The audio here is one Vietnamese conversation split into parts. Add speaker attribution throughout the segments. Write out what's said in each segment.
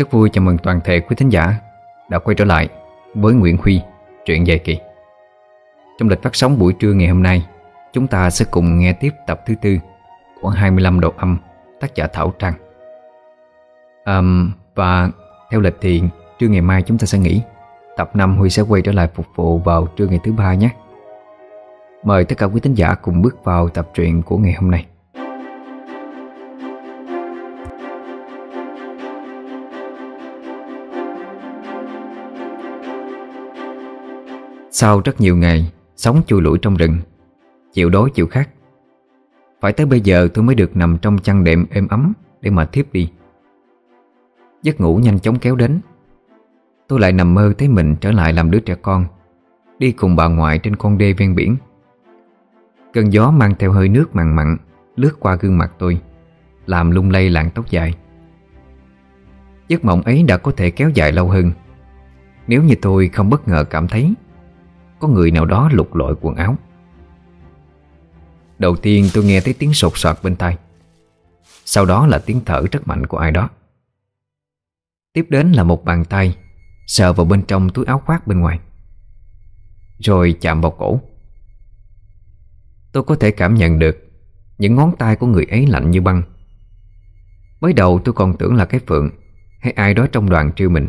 Speaker 1: Rất vui chào mừng toàn thể quý thính giả đã quay trở lại với Nguyễn Huy, truyện dài kỳ. Trong lịch phát sóng buổi trưa ngày hôm nay, chúng ta sẽ cùng nghe tiếp tập thứ tư của 25 độ âm tác giả Thảo Trang. À, và theo lịch thì trưa ngày mai chúng ta sẽ nghỉ. Tập 5 Huy sẽ quay trở lại phục vụ vào trưa ngày thứ ba nhé. Mời tất cả quý thính giả cùng bước vào tập truyện của ngày hôm nay. Sau rất nhiều ngày Sống chui lủi trong rừng. Chịu đói chịu khát. Phải tới bây giờ tôi mới được nằm trong chăn đệm êm ấm Để mà thiếp đi. Giấc ngủ nhanh chóng kéo đến. Tôi lại nằm mơ thấy mình trở lại làm đứa trẻ con, Đi cùng bà ngoại trên con đê ven biển. Cơn gió mang theo hơi nước mặn mặn Lướt qua gương mặt tôi, Làm lung lay làn tóc dài. Giấc mộng ấy đã có thể kéo dài lâu hơn. Nếu như tôi không bất ngờ cảm thấy có người nào đó lục lọi quần áo. Đầu tiên tôi nghe thấy tiếng sột soạt bên tai. Sau đó là tiếng thở rất mạnh của ai đó. Tiếp đến là một bàn tay Sờ vào bên trong túi áo khoác bên ngoài. Rồi chạm vào cổ. Tôi có thể cảm nhận được Những ngón tay của người ấy lạnh như băng. Mới đầu tôi còn tưởng là cái Phượng Hay ai đó trong đoàn trêu mình,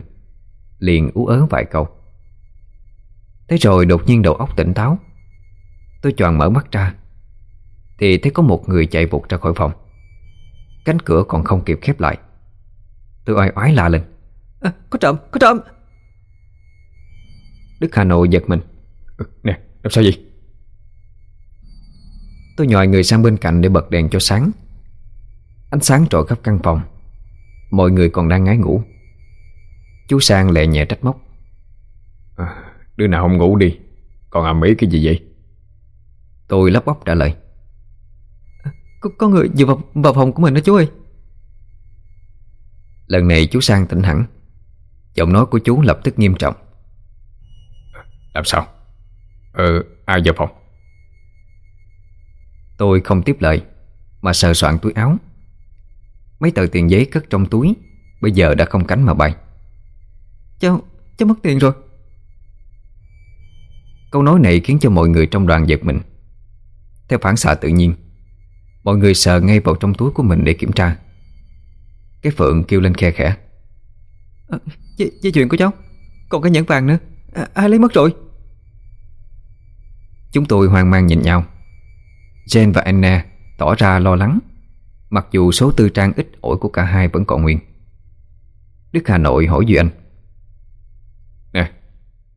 Speaker 1: Liền ú ớ vài câu. Thế rồi đột nhiên đầu óc tỉnh táo. Tôi choàng mở mắt ra. Thì thấy có một người chạy vụt ra khỏi phòng. Cánh cửa còn không kịp khép lại. Tôi oai oái la lên.
Speaker 2: À, Có trộm, có trộm.
Speaker 1: Đức Hà Nội giật mình.
Speaker 3: Ừ, Nè, làm sao vậy?
Speaker 1: Tôi nhòi người sang bên cạnh để bật đèn cho sáng. Ánh sáng trội khắp căn phòng. Mọi người còn đang ngái ngủ. Chú Sang lẹ nhẹ trách móc
Speaker 3: Đứa nào không ngủ đi? Còn ầm ĩ cái gì vậy?
Speaker 1: Tôi lắp bắp trả lời.
Speaker 2: Có, có người vừa vào, vào phòng của mình đó chú ơi.
Speaker 1: Lần này chú Sang tỉnh hẳn. Giọng nói của chú lập tức nghiêm trọng.
Speaker 3: Làm sao? Ờ ai vào phòng?
Speaker 1: Tôi không tiếp lời Mà sờ soạn túi áo. Mấy tờ tiền giấy cất trong túi Bây giờ đã không cánh mà bay.
Speaker 2: Cháu, cháu mất tiền rồi
Speaker 1: Câu nói này khiến cho mọi người trong đoàn giật mình. Theo phản xạ tự nhiên Mọi người sờ ngay vào trong túi của mình để kiểm tra. Cái Phượng kêu lên khe khẽ.
Speaker 2: À, dây, dây chuyền của cháu Còn cái nhẫn vàng nữa. À, Ai lấy mất rồi?
Speaker 1: Chúng tôi hoang mang nhìn nhau. Jen và Anna tỏ ra lo lắng Mặc dù số tư trang ít ỏi của cả hai vẫn còn nguyên. Đức Hà Nội hỏi Duy Anh.
Speaker 3: Nè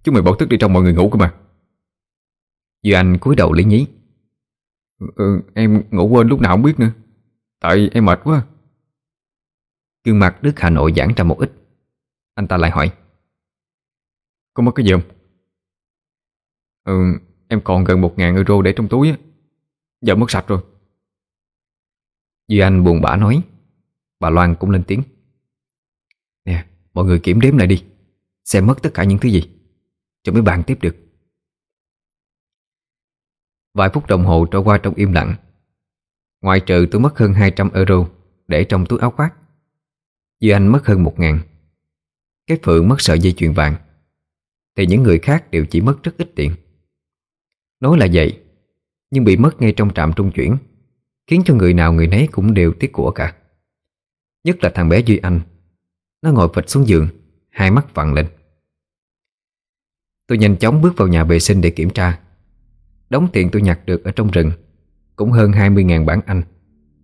Speaker 3: Chúng mày bỏ thức đi trong mọi người ngủ cơ mà
Speaker 1: Duy Anh cúi đầu lý nhí.
Speaker 3: Ừ, Em ngủ quên lúc nào không biết nữa. Tại em mệt quá.
Speaker 1: Gương mặt Đức Hà Nội giãn ra một ít. Anh ta lại hỏi.
Speaker 3: Có mất cái gì không? Ừ, em còn gần một ngàn euro để trong túi á. Giờ mất sạch rồi.
Speaker 1: Duy Anh buồn bã nói. Bà Loan cũng lên tiếng. Nè, mọi người kiểm đếm lại đi. Xem mất tất cả những thứ gì. Cho mới bàn tiếp được. Vài phút đồng hồ trôi qua trong im lặng. Ngoài trừ tôi mất hơn 200 euro Để trong túi áo khoác, Duy Anh mất hơn 1 ngàn. Cái Phượng mất sợi dây chuyền vàng, Thì những người khác đều chỉ mất rất ít tiền. Nói là vậy, Nhưng bị mất ngay trong trạm trung chuyển, Khiến cho người nào người nấy cũng đều tiếc của cả. Nhất là thằng bé Duy Anh, Nó ngồi phịch xuống giường, Hai mắt vặn lên. Tôi nhanh chóng bước vào nhà vệ sinh để kiểm tra. Đóng tiền tôi nhặt được ở trong rừng. Cũng hơn 20.000 bản Anh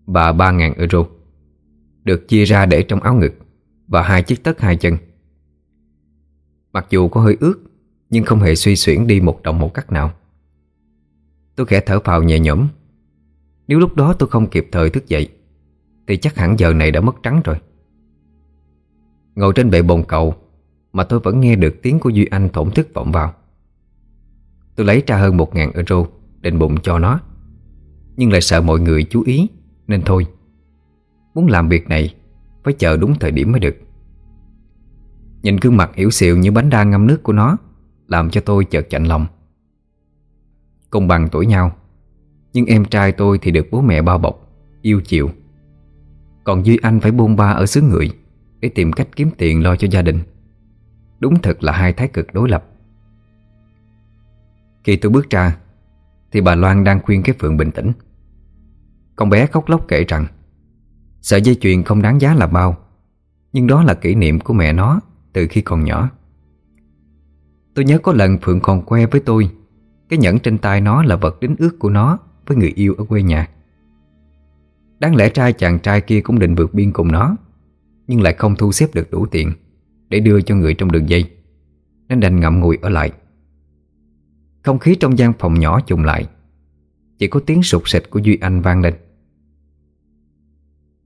Speaker 1: Và 3.000 euro. Được chia ra để trong áo ngực Và hai chiếc tất hai chân. Mặc dù có hơi ướt, Nhưng không hề suy xuyển đi một động một cắt nào. Tôi khẽ thở phào nhẹ nhõm. Nếu lúc đó tôi không kịp thời thức dậy, Thì chắc hẳn giờ này đã mất trắng rồi. Ngồi trên bệ bồn cầu Mà tôi vẫn nghe được tiếng của Duy Anh thổn thức vọng vào. Tôi lấy ra hơn một ngàn euro Định bụng cho nó. Nhưng lại sợ mọi người chú ý, Nên thôi. Muốn làm việc này, Phải chờ đúng thời điểm mới được. Nhìn gương mặt hiểu xìu như bánh đa ngâm nước của nó, Làm cho tôi chợt chạnh lòng. Công bằng tuổi nhau, Nhưng em trai tôi thì được bố mẹ bao bọc, Yêu chiều. Còn Duy Anh phải buôn ba ở xứ người, Để tìm cách kiếm tiền lo cho gia đình. Đúng thật là hai thái cực đối lập. Khi tôi bước ra, Thì bà Loan đang khuyên cái Phượng bình tĩnh. Con bé khóc lóc kể rằng, Sợi dây chuyền không đáng giá là bao, Nhưng đó là kỷ niệm của mẹ nó Từ khi còn nhỏ. Tôi nhớ có lần Phượng còn que với tôi, Cái nhẫn trên tay nó là vật đính ước của nó Với người yêu ở quê nhà. Đáng lẽ trai chàng trai kia cũng định vượt biên cùng nó, Nhưng lại không thu xếp được đủ tiền Để đưa cho người trong đường dây, Nên đành ngậm ngùi ở lại. Không khí trong gian phòng nhỏ trùng lại. Chỉ có tiếng sụt sịch của Duy Anh vang lên.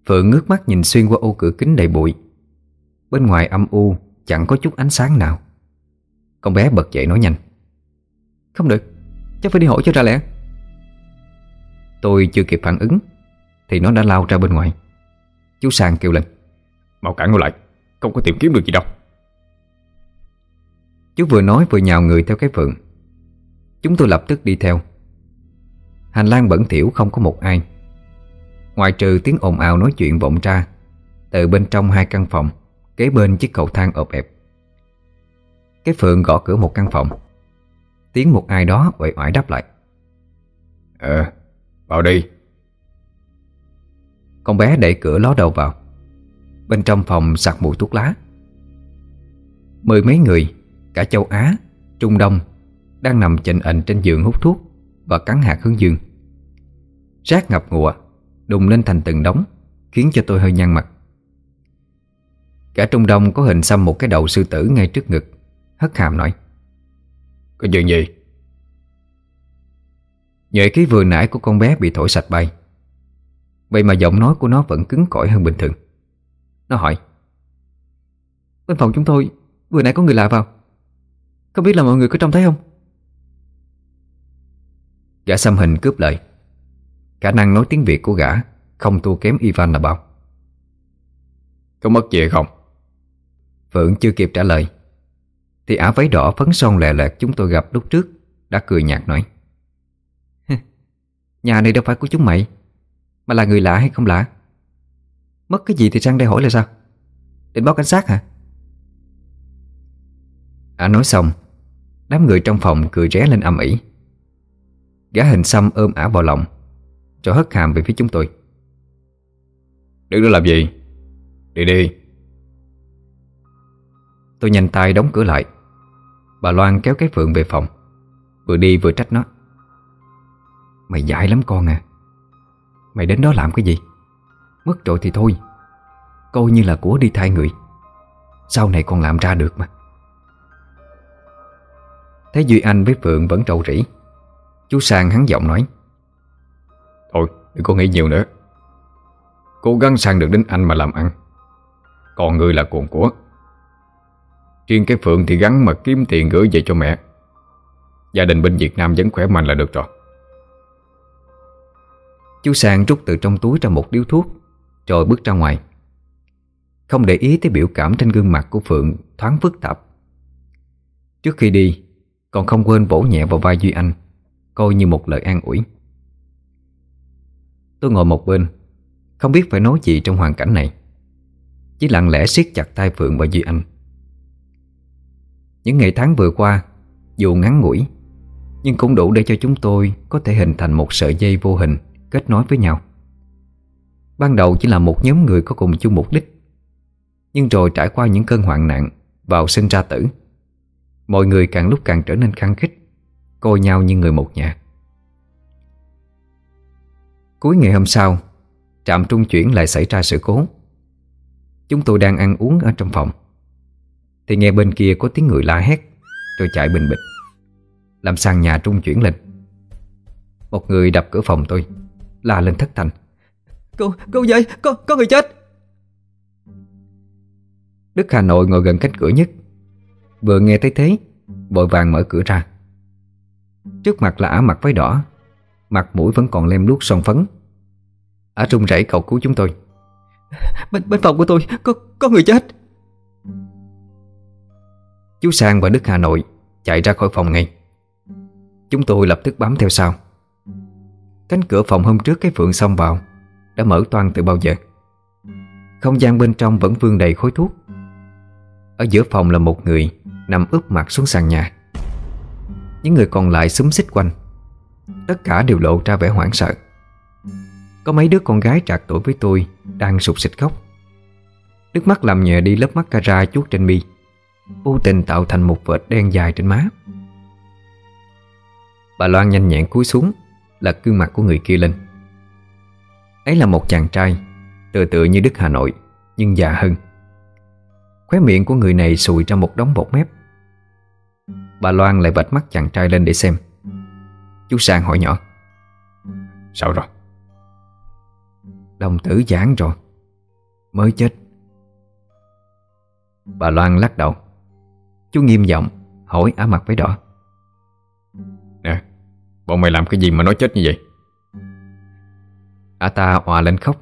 Speaker 1: Phượng ngước mắt nhìn xuyên qua ô cửa kính đầy bụi. Bên ngoài âm u Chẳng có chút ánh sáng nào. Con bé bật dậy nói nhanh.
Speaker 2: Không được Chắc phải đi hỏi cho ra lẽ.
Speaker 1: Tôi chưa kịp phản ứng Thì nó đã lao ra bên ngoài. Chú Sang kêu lên.
Speaker 3: Mau cản nó lại Không có tìm kiếm được gì đâu.
Speaker 1: Chú vừa nói vừa nhào người theo cái phượng Chúng tôi lập tức đi theo. Hành lang bẩn thỉu không có một ai. Ngoài trừ tiếng ồn ào nói chuyện vọng ra Từ bên trong hai căn phòng Kế bên chiếc cầu thang ộp ẹp. Cái phượng gõ cửa một căn phòng. Tiếng một ai đó uể oải đáp lại.
Speaker 3: Ờ, vào đi.
Speaker 1: Con bé đẩy cửa ló đầu vào. Bên trong phòng sặc mùi thuốc lá. Mười mấy người Cả châu Á, Trung Đông đang nằm chệnh ảnh trên giường hút thuốc Và cắn hạt hướng dương. Rác ngập ngụa, Đùng lên thành từng đống, Khiến cho tôi hơi nhăn mặt. Cả Trung Đông có hình xăm một cái đầu sư tử ngay trước ngực, Hất hàm nói,
Speaker 3: Có chuyện gì?
Speaker 1: Nhuệ khí vừa nãy của con bé bị thổi sạch bay. Vậy mà giọng nói của nó vẫn cứng cỏi hơn bình thường. Nó hỏi,
Speaker 2: Bên phòng chúng tôi, Vừa nãy có người lạ vào. Không biết là mọi người có trông thấy không?
Speaker 1: Gã xăm hình cướp lời. Khả năng nói tiếng Việt của gã Không thua kém Ivan là bao.
Speaker 3: Có mất gì không?
Speaker 1: Phượng chưa kịp trả lời, Thì ả váy đỏ phấn son lè lẹt chúng tôi gặp lúc trước Đã cười nhạt nói.
Speaker 2: Nhà này đâu phải của chúng mày, Mà là người lạ hay không lạ? Mất cái gì thì sang đây hỏi là sao? Định báo cảnh sát hả?
Speaker 1: Ả nói xong, Đám người trong phòng cười ré lên âm ỉ Gã hình xăm ôm ả vào lòng Rồi hất hàm về phía chúng tôi.
Speaker 3: Đứng đó làm gì? Đi đi.
Speaker 1: Tôi nhanh tay đóng cửa lại. Bà Loan kéo cái Phượng về phòng Vừa đi vừa trách nó. Mày dại lắm con à. Mày đến đó làm cái gì? Mất rồi thì thôi. Coi như là của đi thay người. Sau này còn làm ra được mà. Thấy Duy Anh với Phượng vẫn trầu rỉ Chú Sang hắn giọng nói.
Speaker 3: Thôi đừng có nghĩ nhiều nữa. Cố gắng sang được đến anh mà làm ăn. Còn người là cuồng của. Riêng cái Phượng thì gắn mà kiếm tiền gửi về cho mẹ. Gia đình bên Việt Nam vẫn khỏe mạnh là được rồi.
Speaker 1: Chú Sang rút từ trong túi ra một điếu thuốc Rồi bước ra ngoài. Không để ý tới biểu cảm trên gương mặt của Phượng Thoáng phức tạp. Trước khi đi Còn không quên vỗ nhẹ vào vai Duy Anh Coi như một lời an ủi. Tôi ngồi một bên, Không biết phải nói gì trong hoàn cảnh này. Chỉ lặng lẽ siết chặt tay Phượng và Duy Anh. Những ngày tháng vừa qua, Dù ngắn ngủi, Nhưng cũng đủ để cho chúng tôi Có thể hình thành một sợi dây vô hình Kết nối với nhau. Ban đầu chỉ là một nhóm người có cùng chung mục đích, Nhưng rồi trải qua những cơn hoạn nạn Vào sinh ra tử, Mọi người càng lúc càng trở nên khăng khích Coi nhau như người một nhà. Cuối ngày hôm sau Trạm trung chuyển lại xảy ra sự cố. Chúng tôi đang ăn uống ở trong phòng. Thì nghe bên kia có tiếng người la hét Rồi chạy bình bịch. Làm sàn nhà trung chuyển lên. Một người đập cửa phòng tôi La lên thất thành
Speaker 2: Cô, cô dậy, có, có người chết.
Speaker 1: Đức Hà Nội ngồi gần cánh cửa nhất. Vừa nghe thấy thế Vội vàng mở cửa ra Trước mặt là ả mặt váy đỏ Mặt mũi vẫn còn lem luốc son phấn. Ả run rẩy cầu cứu chúng tôi.
Speaker 2: Bên, bên phòng của tôi có, có người chết.
Speaker 1: Chú Sang và Đức Hà Nội Chạy ra khỏi phòng ngay. Chúng tôi lập tức bám theo sau. Cánh cửa phòng hôm trước cái phượng xông vào Đã mở toan từ bao giờ. Không gian bên trong vẫn vương đầy khói thuốc. Ở giữa phòng là một người Nằm úp mặt xuống sàn nhà những người còn lại xúm xích quanh. Tất cả đều lộ ra vẻ hoảng sợ. Có mấy đứa con gái trạc tuổi với tôi Đang sụt xịt khóc. Nước mắt làm nhẹ đi lớp mascara chuốt trên mi, Vô tình tạo thành một vệt đen dài trên má. Bà Loan nhanh nhẹn cúi xuống Lật gương mặt của người kia lên. Ấy là một chàng trai Tự tựa như Đức Hà Nội, Nhưng già hơn. Khóe miệng của người này sùi ra một đống bột mép. Bà Loan lại vạch mắt chàng trai lên để xem. Chú Sang hỏi nhỏ.
Speaker 3: Sao rồi?
Speaker 1: Đồng tử giãn rồi. Mới chết. Bà Loan lắc đầu. Chú nghiêm giọng hỏi á mặt với đỏ.
Speaker 3: Nè Bọn mày làm cái gì mà nói chết như vậy?
Speaker 1: Ả ta òa lên khóc.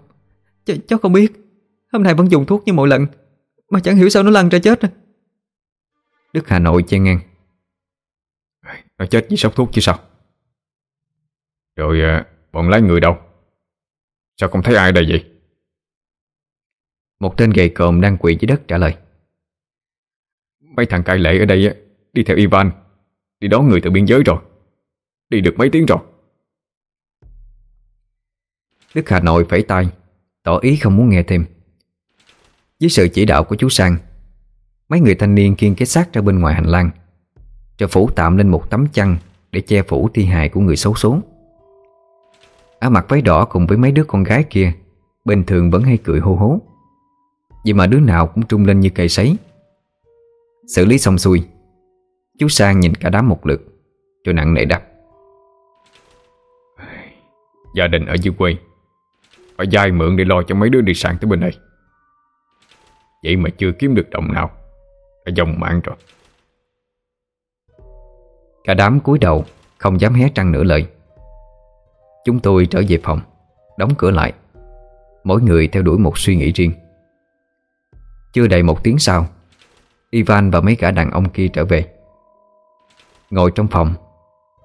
Speaker 2: Ch Cháu không biết. Hôm nay vẫn dùng thuốc như mọi lần Mà chẳng hiểu sao nó lăn ra chết.
Speaker 1: Đức Hà Nội chen ngang
Speaker 3: Nó chết vì sốc thuốc chứ sao? Rồi à, bọn lái người đâu? Sao không thấy ai đây vậy?
Speaker 1: Một tên gầy còm đang quỳ dưới đất trả lời.
Speaker 3: Mấy thằng cai lệ ở đây á, Đi theo Ivan. Đi đón người từ biên giới rồi. Đi được mấy tiếng rồi?
Speaker 1: Đức Hà Nội phẩy tay Tỏ ý không muốn nghe thêm. Dưới sự chỉ đạo của chú Sang Mấy người thanh niên kiên cái xác ra bên ngoài hành lang rồi phủ tạm lên một tấm chăn Để che phủ thi hài của người xấu số. Á mặt váy đỏ cùng với mấy đứa con gái kia Bình thường vẫn hay cười hô hố. Vậy mà đứa nào cũng trung lên như cây sấy. Xử lý xong xuôi, Chú Sang nhìn cả đám một lượt Rồi nặng nề đáp.
Speaker 3: Gia đình ở dưới quê, Phải dai mượn để lo cho mấy đứa đi sang tới bên đây. Vậy mà chưa kiếm được đồng nào, Đã dòng mạng rồi.
Speaker 1: Cả đám cúi đầu, Không dám hé trăng nửa lời. Chúng tôi trở về phòng, Đóng cửa lại. Mỗi người theo đuổi một suy nghĩ riêng. Chưa đầy một tiếng sau, Ivan và mấy gã đàn ông kia trở về. Ngồi trong phòng,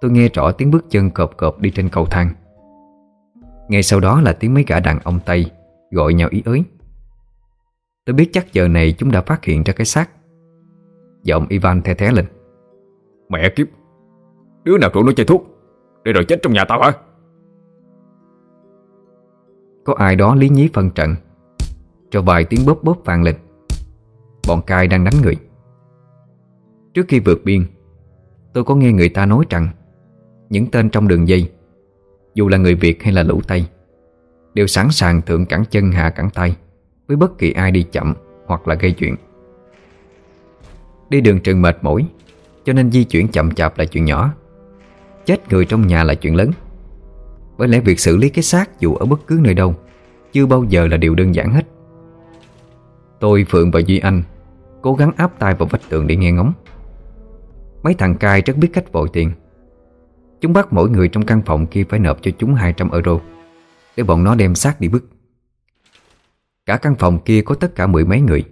Speaker 1: Tôi nghe rõ tiếng bước chân cộp cộp đi trên cầu thang. Ngay sau đó là tiếng mấy gã đàn ông Tây Gọi nhau ý ới. Tôi biết chắc giờ này chúng đã phát hiện ra cái xác. Giọng Ivan the thế lên.
Speaker 3: Mẹ kiếp Đứa nào rủ nó chơi thuốc. Để rồi chết trong nhà tao hả?
Speaker 1: Có ai đó lý nhí phân trận. Cho vài tiếng bóp bóp vang lên. Bọn cai đang đánh người. Trước khi vượt biên, Tôi có nghe người ta nói rằng, Những tên trong đường dây, Dù là người Việt hay là lũ Tây, Đều sẵn sàng thượng cẳng chân hạ cẳng tay Với bất kỳ ai đi chậm Hoặc là gây chuyện. Đi đường trường mệt mỏi, Cho nên di chuyển chậm chạp là chuyện nhỏ. Chết người trong nhà là chuyện lớn. Bởi lẽ việc xử lý cái xác Dù ở bất cứ nơi đâu Chưa bao giờ là điều đơn giản hết. Tôi, Phượng và Duy Anh Cố gắng áp tay vào vách tường để nghe ngóng. Mấy thằng cai rất biết cách vội tiền. Chúng bắt mỗi người trong căn phòng kia phải nộp cho chúng 200 euro Để bọn nó đem xác đi bức. Cả căn phòng kia có tất cả mười mấy người.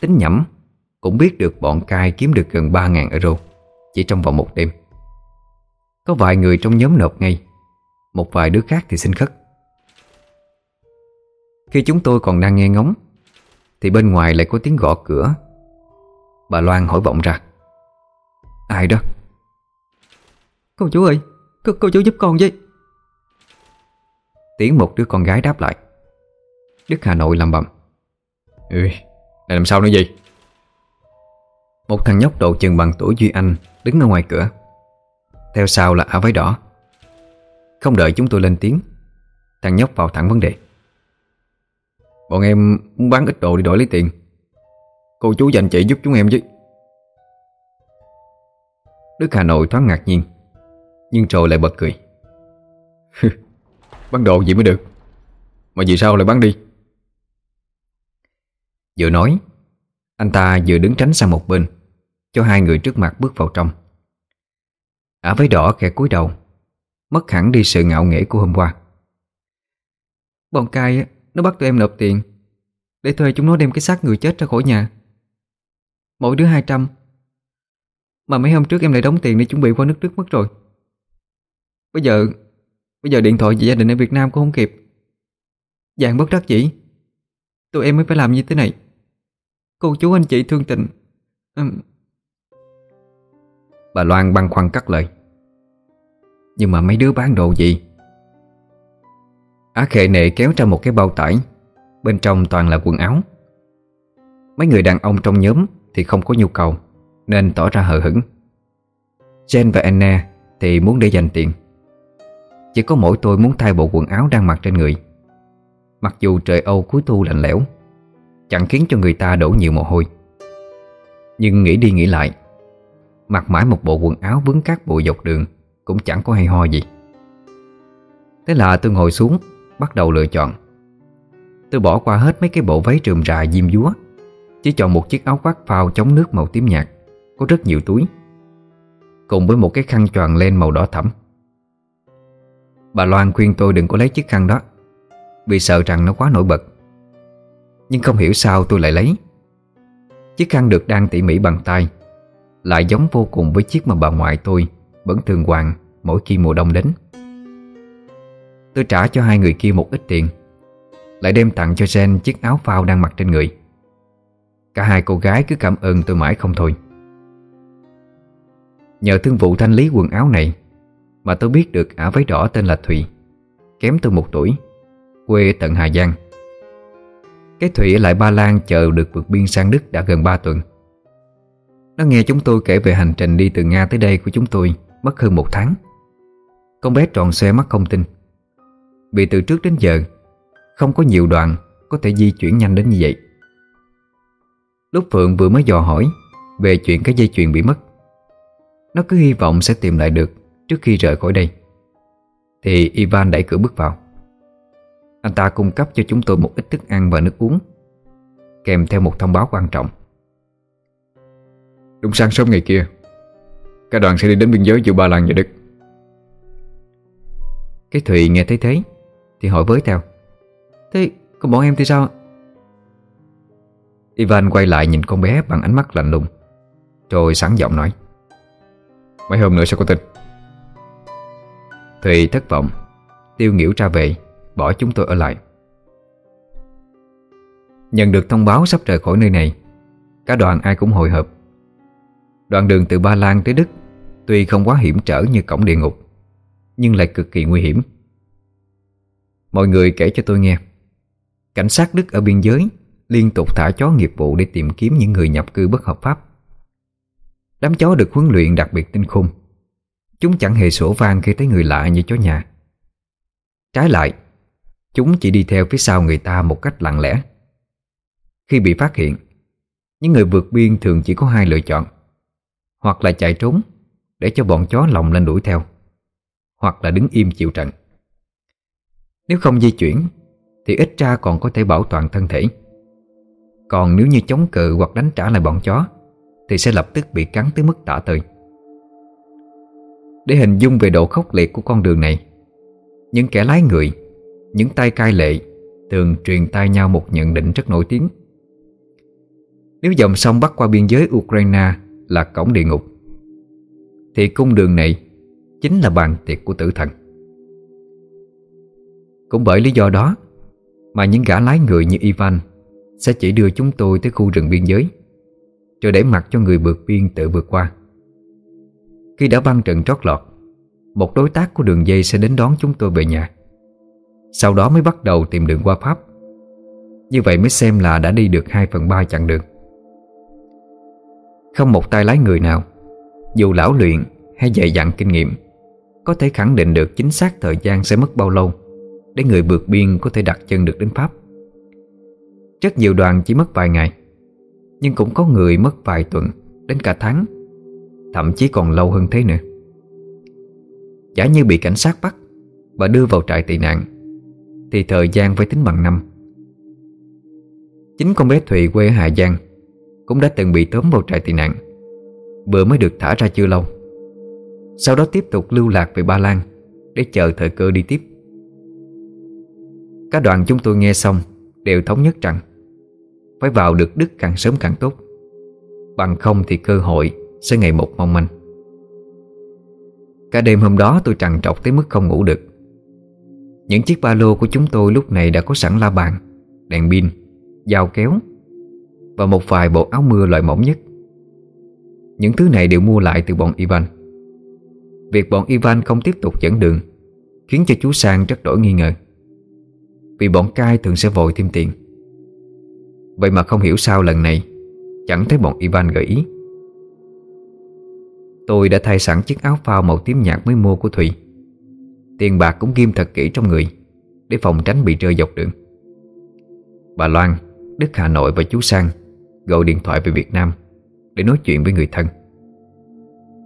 Speaker 1: Tính nhẩm Cũng biết được bọn cai kiếm được gần 3.000 euro Chỉ trong vòng một đêm. Có vài người trong nhóm nộp ngay. Một vài đứa khác thì xin khất. Khi chúng tôi còn đang nghe ngóng Thì bên ngoài lại có tiếng gõ cửa. Bà Loan hỏi vọng ra. Ai đó?
Speaker 2: Cô chú ơi Cô, cô chú giúp con với.
Speaker 1: Tiếng một đứa con gái đáp lại. Đức Hà Nội làm bầm.
Speaker 3: Ừ Này làm sao nữa gì
Speaker 1: Một thằng nhóc độ chừng bằng tuổi Duy Anh Đứng ở ngoài cửa theo sau là áo váy đỏ. Không đợi chúng tôi lên tiếng, Thằng nhóc vào thẳng vấn đề. Bọn em muốn bán ít đồ để đổi lấy tiền. Cô chú dành chị giúp chúng em chứ Đức Hà Nội thoáng ngạc nhiên, Nhưng rồi lại bật cười.
Speaker 3: Bán đồ gì mới được? Mà vì sao lại bán đi?
Speaker 1: Vừa nói, Anh ta vừa đứng tránh sang một bên, Cho hai người trước mặt bước vào trong. Ả với đỏ kẻ cúi đầu, Mất hẳn đi sự ngạo nghễ của hôm qua.
Speaker 2: Bọn cai nó bắt tụi em nộp tiền Để thuê chúng nó đem cái xác người chết ra khỏi nhà. Mỗi đứa 200 Mà mấy hôm trước em lại đóng tiền để chuẩn bị qua nước Đức mất rồi. Bây giờ Bây giờ điện thoại về gia đình ở Việt Nam cũng không kịp. Dạng bất đắc dĩ, Tụi em mới phải làm như thế này. Cô chú anh chị thương tình.
Speaker 1: Bà Loan băn khoăn cắt lời. Nhưng mà mấy đứa bán đồ gì? Á khệ nệ kéo ra một cái bao tải, Bên trong toàn là quần áo. Mấy người đàn ông trong nhóm Thì không có nhu cầu, Nên tỏ ra hờ hững. Jen và Anna thì muốn để dành tiền. Chỉ có mỗi tôi muốn thay bộ quần áo đang mặc trên người. Mặc dù trời Âu cuối thu lạnh lẽo, Chẳng khiến cho người ta đổ nhiều mồ hôi. Nhưng nghĩ đi nghĩ lại Mặc mãi một bộ quần áo vướng các bộ dọc đường, Cũng chẳng có hay ho gì. Thế là tôi ngồi xuống, Bắt đầu lựa chọn. Tôi bỏ qua hết mấy cái bộ váy rườm rà diêm dúa, Chỉ chọn một chiếc áo khoác phao chống nước màu tím nhạt, Có rất nhiều túi, Cùng với một cái khăn choàng lên màu đỏ thẫm. Bà Loan khuyên tôi đừng có lấy chiếc khăn đó, Vì sợ rằng nó quá nổi bật. Nhưng không hiểu sao tôi lại lấy. Chiếc khăn được đan tỉ mỉ bằng tay lại giống vô cùng với chiếc mà bà ngoại tôi Vẫn thường hoàng mỗi khi mùa đông đến. Tôi trả cho hai người kia một ít tiền, Lại đem tặng cho Jen chiếc áo phao đang mặc trên người. Cả hai cô gái cứ cảm ơn tôi mãi không thôi. Nhờ thương vụ thanh lý quần áo này Mà tôi biết được ả váy đỏ tên là Thùy, Kém tôi một tuổi, Quê tận Hà Giang. Cái Thùy ở lại Ba Lan chờ được vượt biên sang Đức đã gần 3 tuần. Nó nghe chúng tôi kể về hành trình đi từ Nga tới đây của chúng tôi Mất hơn một tháng. Con bé tròn xoe mắt không tin. Vì từ trước đến giờ, Không có nhiều đoạn Có thể di chuyển nhanh đến như vậy. Lúc Phượng vừa mới dò hỏi Về chuyện cái dây chuyền bị mất, nó cứ hy vọng sẽ tìm lại được Trước khi rời khỏi đây. Thì Ivan đẩy cửa bước vào. Anh ta cung cấp cho chúng tôi một ít thức ăn và nước uống, Kèm theo một thông báo quan trọng.
Speaker 3: Đúng sáng sớm ngày kia Cả đoàn sẽ đi đến biên giới giữa Ba Lan và Đức.
Speaker 1: Cái Thùy nghe thấy thế Thì hỏi với theo
Speaker 2: Thế còn bọn em thì sao
Speaker 1: Ivan quay lại nhìn con bé bằng ánh mắt lạnh lùng Rồi sẵn giọng nói.
Speaker 3: Mấy hôm nữa sẽ có tin
Speaker 1: Thùy thất vọng Tiêu nghỉu ra về Bỏ chúng tôi ở lại. Nhận được thông báo sắp rời khỏi nơi này Cả đoàn ai cũng hội hợp Đoạn đường từ Ba Lan tới Đức Tuy không quá hiểm trở như cổng địa ngục, Nhưng lại cực kỳ nguy hiểm. Mọi người kể cho tôi nghe. Cảnh sát Đức ở biên giới Liên tục thả chó nghiệp vụ để tìm kiếm những người nhập cư bất hợp pháp. Đám chó được huấn luyện đặc biệt tinh khôn Chúng chẳng hề sổ vang khi thấy người lạ như chó nhà. Trái lại, Chúng chỉ đi theo phía sau người ta một cách lặng lẽ. Khi bị phát hiện, Những người vượt biên thường chỉ có hai lựa chọn. Hoặc là chạy trốn Để cho bọn chó lòng lên đuổi theo, Hoặc là đứng im chịu trận. Nếu không di chuyển, Thì ít ra còn có thể bảo toàn thân thể. Còn nếu như chống cự hoặc đánh trả lại bọn chó, thì sẽ lập tức bị cắn tới mức tả tơi. Để hình dung về độ khốc liệt của con đường này, Những kẻ lái người, Những tay cai lệ Thường truyền tai nhau một nhận định rất nổi tiếng. Nếu dòng sông bắc qua biên giới Ukraine là cổng địa ngục. Thì cung đường này Chính là bàn tiệc của tử thần. Cũng bởi lý do đó Mà những gã lái người như Ivan Sẽ chỉ đưa chúng tôi tới khu rừng biên giới rồi để mặc cho người vượt biên tự vượt qua. Khi đã băng trận trót lọt, Một đối tác của đường dây sẽ đến đón chúng tôi về nhà. Sau đó mới bắt đầu tìm đường qua Pháp. Như vậy mới xem là đã đi được 2 phần 3 chặng đường. Không một tay lái người nào. Dù lão luyện hay dày dặn kinh nghiệm, Có thể khẳng định được chính xác thời gian sẽ mất bao lâu Để người vượt biên có thể đặt chân được đến Pháp. Rất nhiều đoàn chỉ mất vài ngày, nhưng cũng có người mất vài tuần Đến cả tháng, Thậm chí còn lâu hơn thế nữa. Giả như bị cảnh sát bắt Và đưa vào trại tị nạn, Thì thời gian phải tính bằng năm. Chính con bé Thùy quê ở Hà Giang cũng đã từng bị tóm vào trại tị nạn. Vừa mới được thả ra chưa lâu. Sau đó tiếp tục lưu lạc về Ba Lan Để chờ thời cơ đi tiếp. Các đoàn chúng tôi nghe xong Đều thống nhất rằng phải vào được Đức càng sớm càng tốt. Bằng không thì cơ hội Sẽ ngày một mong manh. Cả đêm hôm đó tôi trằn trọc tới mức không ngủ được. Những chiếc ba lô của chúng tôi lúc này đã có sẵn la bàn, Đèn pin, Dao kéo và một vài bộ áo mưa loại mỏng nhất. Những thứ này đều mua lại từ bọn Ivan. Việc bọn Ivan không tiếp tục dẫn đường Khiến cho chú Sang rất đổi nghi ngờ Vì bọn cai thường sẽ vội thêm tiền. Vậy mà không hiểu sao lần này Chẳng thấy bọn Ivan gợi ý. Tôi đã thay sẵn chiếc áo phao màu tím nhạt mới mua của Thùy. Tiền bạc cũng ghim thật kỹ trong người Để phòng tránh bị rơi dọc đường. Bà Loan, Đức Hà Nội và chú Sang Gọi điện thoại về Việt Nam Để nói chuyện với người thân.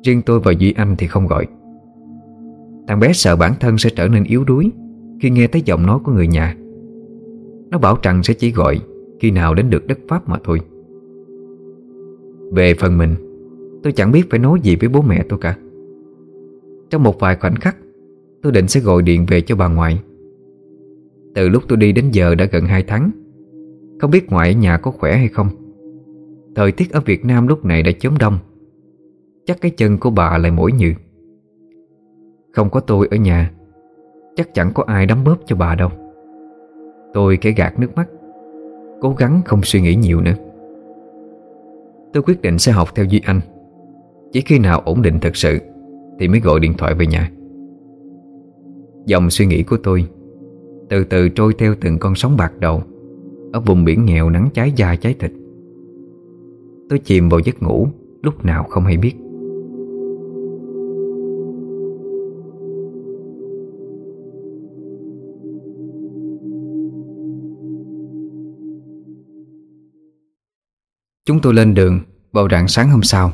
Speaker 1: Riêng tôi và Duy Anh thì không gọi. Thằng bé sợ bản thân sẽ trở nên yếu đuối Khi nghe thấy giọng nói của người nhà. Nó bảo rằng sẽ chỉ gọi Khi nào đến được đất Pháp mà thôi. Về phần mình, Tôi chẳng biết phải nói gì với bố mẹ tôi cả. Trong một vài khoảnh khắc, Tôi định sẽ gọi điện về cho bà ngoại. Từ lúc tôi đi đến giờ đã gần 2 tháng, Không biết ngoại ở nhà có khỏe hay không. Thời tiết ở Việt Nam lúc này đã chớm đông. Chắc cái chân của bà lại mỏi nhừ. Không có tôi ở nhà, Chắc chẳng có ai đấm bóp cho bà đâu. Tôi kể gạt nước mắt, Cố gắng không suy nghĩ nhiều nữa. Tôi quyết định sẽ học theo Duy Anh. Chỉ khi nào ổn định thật sự Thì mới gọi điện thoại về nhà. Dòng suy nghĩ của tôi Từ từ trôi theo từng con sóng bạc đầu Ở vùng biển nghèo nắng cháy da cháy thịt. Tôi chìm vào giấc ngủ, Lúc nào không hay biết. Chúng tôi lên đường vào rạng sáng hôm sau.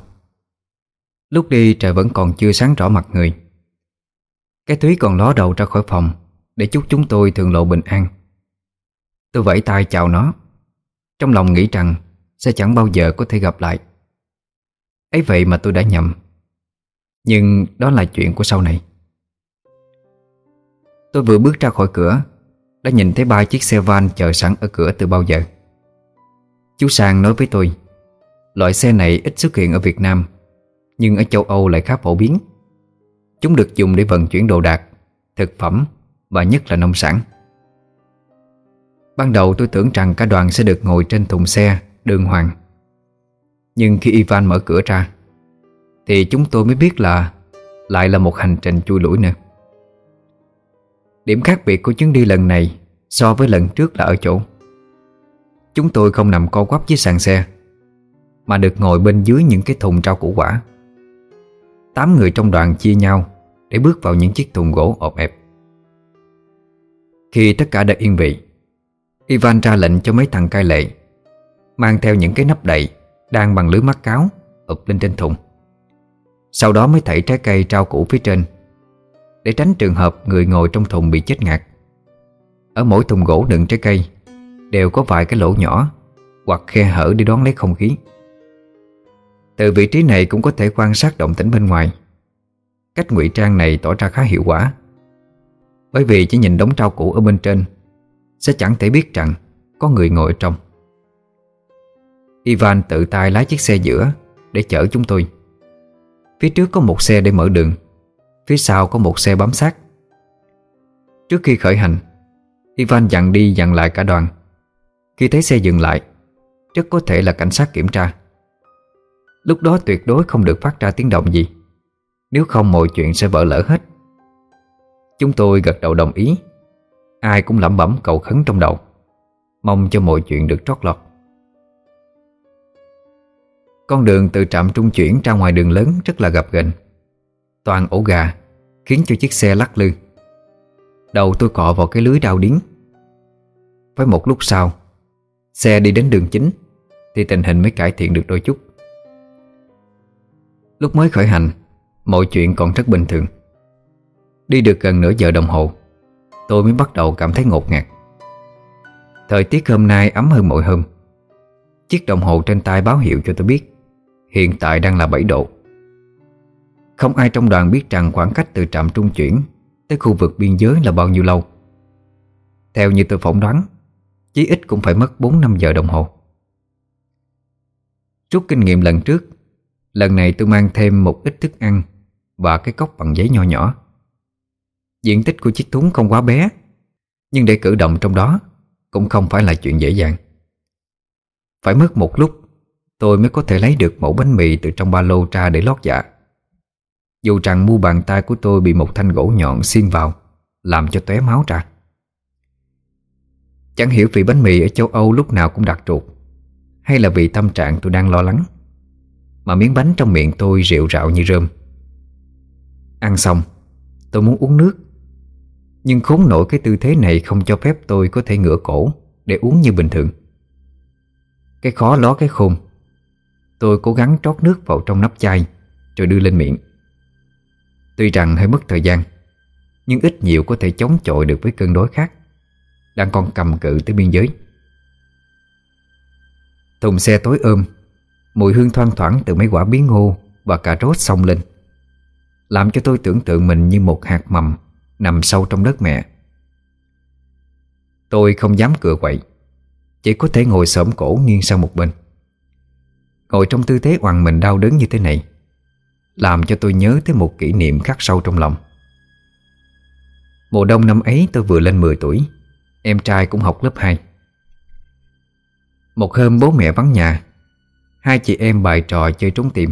Speaker 1: Lúc đi, trời vẫn còn chưa sáng rõ mặt người. Cái Thúy còn ló đầu ra khỏi phòng Để chúc chúng tôi thường lộ bình an. Tôi vẫy tay chào nó. Trong lòng nghĩ rằng sẽ chẳng bao giờ có thể gặp lại. Ấy vậy mà tôi đã nhầm. Nhưng đó là chuyện của sau này. Tôi vừa bước ra khỏi cửa, Đã nhìn thấy ba chiếc xe van chờ sẵn ở cửa từ bao giờ. Chú Sang nói với tôi, Loại xe này ít xuất hiện ở Việt Nam, Nhưng ở châu Âu lại khá phổ biến. Chúng được dùng để vận chuyển đồ đạc, Thực phẩm Và nhất là nông sản. Ban đầu tôi tưởng rằng cả đoàn sẽ được ngồi trên thùng xe Đường hoàng. Nhưng khi Ivan mở cửa ra, Thì chúng tôi mới biết là Lại là một hành trình chui lũi nữa. Điểm khác biệt của chuyến đi lần này So với lần trước là ở chỗ, Chúng tôi không nằm co quắp dưới sàn xe, Mà được ngồi bên dưới những cái thùng rau củ quả. Tám người trong đoàn chia nhau Để bước vào những chiếc thùng gỗ ọp ẹp. Khi tất cả đã yên vị, Ivan ra lệnh cho mấy thằng cai lệ Mang theo những cái nắp đậy Đang bằng lưới mắt cáo, ụp lên trên thùng. Sau đó mới thảy trái cây trao củ phía trên, Để tránh trường hợp người ngồi trong thùng bị chết ngạt. Ở mỗi thùng gỗ đựng trái cây Đều có vài cái lỗ nhỏ Hoặc khe hở để đón lấy không khí. Từ vị trí này cũng có thể quan sát động tĩnh bên ngoài. Cách ngụy trang này tỏ ra khá hiệu quả. Bởi vì chỉ nhìn đống trao củ ở bên trên Sẽ chẳng thể biết rằng Có người ngồi ở trong. Ivan tự tay lái chiếc xe giữa Để chở chúng tôi. Phía trước có một xe để mở đường, Phía sau có một xe bám sát. Trước khi khởi hành, Ivan dặn đi dặn lại cả đoàn. Khi thấy xe dừng lại, Rất có thể là cảnh sát kiểm tra. Lúc đó tuyệt đối không được phát ra tiếng động gì. Nếu không mọi chuyện sẽ vỡ lỡ hết. Chúng tôi gật đầu đồng ý. Ai cũng lẩm bẩm cầu khấn trong đầu, Mong cho mọi chuyện được trót lọt. Con đường từ trạm trung chuyển ra ngoài đường lớn rất là gập ghềnh. Toàn ổ gà, Khiến cho chiếc xe lắc lư. Đầu tôi cọ vào cái lưới đau điếng. Với một lúc sau, Xe đi đến đường chính, Thì tình hình mới cải thiện được đôi chút. Lúc mới khởi hành, Mọi chuyện còn rất bình thường. Đi được gần nửa giờ đồng hồ, Tôi mới bắt đầu cảm thấy ngột ngạt. Thời tiết hôm nay ấm hơn mọi hôm. Chiếc đồng hồ trên tay báo hiệu cho tôi biết Hiện tại đang là 7 độ. Không ai trong đoàn biết rằng khoảng cách từ trạm trung chuyển Tới khu vực biên giới là bao nhiêu lâu. Theo như tôi phỏng đoán, Chí ít cũng phải mất 4-5 giờ đồng hồ. Rút kinh nghiệm lần trước, Lần này tôi mang thêm một ít thức ăn Và cái cốc bằng giấy nho nhỏ. Diện tích của chiếc thúng không quá bé, Nhưng để cử động trong đó Cũng không phải là chuyện dễ dàng. Phải mất một lúc Tôi mới có thể lấy được mẫu bánh mì Từ trong ba lô ra để lót dạ Dù rằng mu bàn tay của tôi Bị một thanh gỗ nhọn xiên vào, Làm cho tóe máu ra. Chẳng hiểu vì bánh mì ở châu Âu lúc nào cũng đặc trục Hay là vì tâm trạng tôi đang lo lắng, Mà miếng bánh trong miệng tôi rượu rạo như rơm. Ăn xong, Tôi muốn uống nước, Nhưng khốn nổi cái tư thế này không cho phép tôi có thể ngửa cổ Để uống như bình thường. Cái khó ló cái khôn Tôi cố gắng trót nước vào trong nắp chai, Rồi đưa lên miệng. Tuy rằng hơi mất thời gian, Nhưng ít nhiều có thể chống chọi được với cơn đói khác Đang còn cầm cự tới biên giới. Thùng xe tối ôm, Mùi hương thoang thoảng từ mấy quả bí ngô Và cà rốt xông lên, Làm cho tôi tưởng tượng mình như một hạt mầm Nằm sâu trong đất mẹ. Tôi không dám cựa quậy, Chỉ có thể ngồi xổm cổ nghiêng sang một bên. Ngồi trong tư thế hoàng mình đau đớn như thế này, Làm cho tôi nhớ tới một kỷ niệm khắc sâu trong lòng. Mùa đông năm ấy tôi vừa lên 10 tuổi, Em trai cũng học lớp 2 Một hôm bố mẹ vắng nhà, Hai chị em bài trò chơi trốn tìm.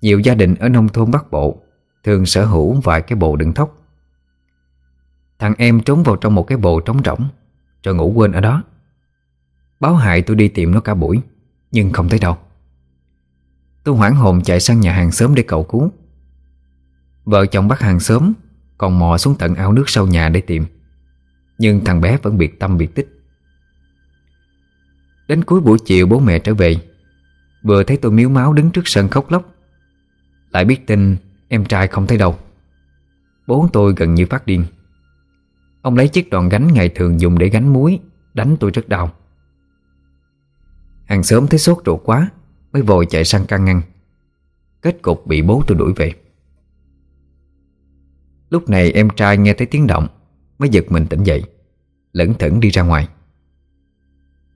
Speaker 1: Nhiều gia đình ở nông thôn Bắc Bộ Thường sở hữu vài cái bộ đựng thóc. Thằng em trốn vào trong một cái bồ trống rỗng, Rồi ngủ quên ở đó. Báo hại tôi đi tìm nó cả buổi. Nhưng không thấy đâu. Tôi hoảng hồn chạy sang nhà hàng xóm để cậu cứu. Vợ chồng bắt hàng xóm, Còn mò xuống tận ao nước sau nhà để tìm. Nhưng thằng bé vẫn biệt tâm biệt tích. Đến cuối buổi chiều bố mẹ trở về, Vừa thấy tôi miếu máu đứng trước sân khóc lóc. Lại biết tin em trai không thấy đâu. Bố tôi gần như phát điên. Ông lấy chiếc đòn gánh ngày thường dùng để gánh muối, Đánh tôi rất đau. Hàng xóm thấy sốt ruột quá, Mới vội chạy sang can ngăn. Kết cục bị bố tôi đuổi về. Lúc này em trai nghe thấy tiếng động, Mới giật mình tỉnh dậy Lẫn thẫn đi ra ngoài.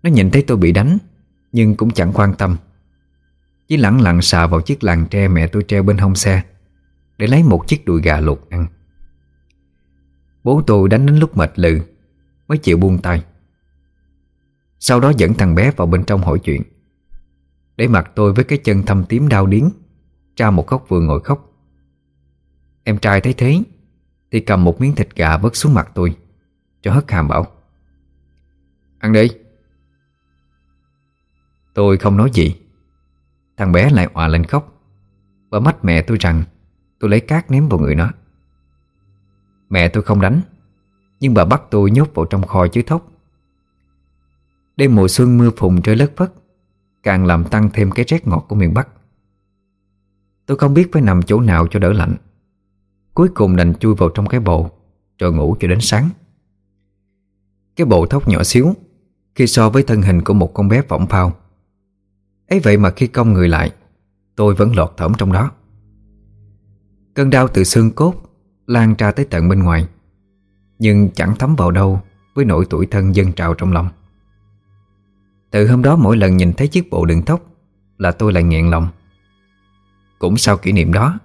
Speaker 1: Nó nhìn thấy tôi bị đánh, Nhưng cũng chẳng quan tâm. Chỉ lẳng lặng xà vào chiếc làng tre mẹ tôi treo bên hông xe, Để lấy một chiếc đùi gà luộc ăn. Bố tôi đánh đến lúc mệt lừ, Mới chịu buông tay. Sau đó dẫn thằng bé vào bên trong hỏi chuyện. Để mặt tôi với cái chân thâm tím đau điến Ra một góc vừa ngồi khóc. Em trai thấy thế, Thì cầm một miếng thịt gà vứt xuống mặt tôi, Cho hất hàm bảo. Ăn đi. Tôi không nói gì. Thằng bé lại òa lên khóc. Và mắt mẹ tôi rằng Tôi lấy cát ném vào người nó. Mẹ tôi không đánh, Nhưng bà bắt tôi nhốt vào trong kho chứa thóc. Đêm mùa xuân mưa phùn trời lất phất, Càng làm tăng thêm cái rét ngọt của miền Bắc. Tôi không biết phải nằm chỗ nào cho đỡ lạnh. Cuối cùng đành chui vào trong cái bộ Rồi ngủ cho đến sáng. Cái bộ thóc nhỏ xíu, Khi so với thân hình của một con bé võng phao. Ấy vậy mà khi cong người lại, Tôi vẫn lọt thởm trong đó. Cơn đau từ xương cốt Lan ra tới tận bên ngoài, Nhưng chẳng thấm vào đâu Với nỗi tuổi thân dân trào trong lòng. Từ hôm đó mỗi lần nhìn thấy chiếc bộ đựng tóc Là tôi lại nghẹn lòng. Cũng sau kỷ niệm đó,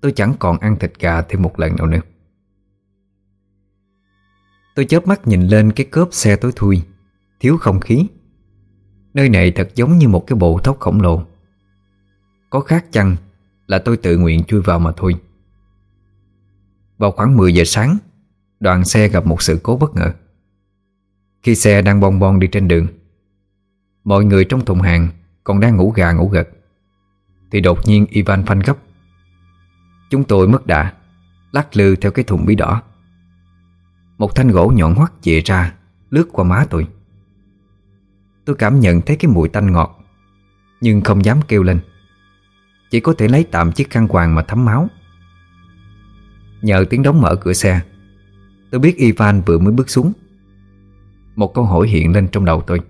Speaker 1: Tôi chẳng còn ăn thịt gà thêm một lần nào nữa. Tôi chớp mắt nhìn lên cái cốp xe tối thui, Thiếu không khí. Nơi này thật giống như một cái bộ tóc khổng lồ. Có khác chăng là tôi tự nguyện chui vào mà thôi. Vào khoảng 10 giờ sáng, Đoàn xe gặp một sự cố bất ngờ. Khi xe đang bon bon đi trên đường Mọi người trong thùng hàng Còn đang ngủ gà ngủ gật. Thì đột nhiên Ivan phanh gấp. Chúng tôi mất đà, Lắc lư theo cái thùng bí đỏ. Một thanh gỗ nhọn hoắt chìa ra, Lướt qua má tôi. Tôi cảm nhận thấy cái mùi tanh ngọt, Nhưng không dám kêu lên. Chỉ có thể lấy tạm chiếc khăn quàng mà thấm máu. Nhờ tiếng đóng mở cửa xe, Tôi biết Ivan vừa mới bước xuống. Một câu hỏi hiện lên trong đầu tôi.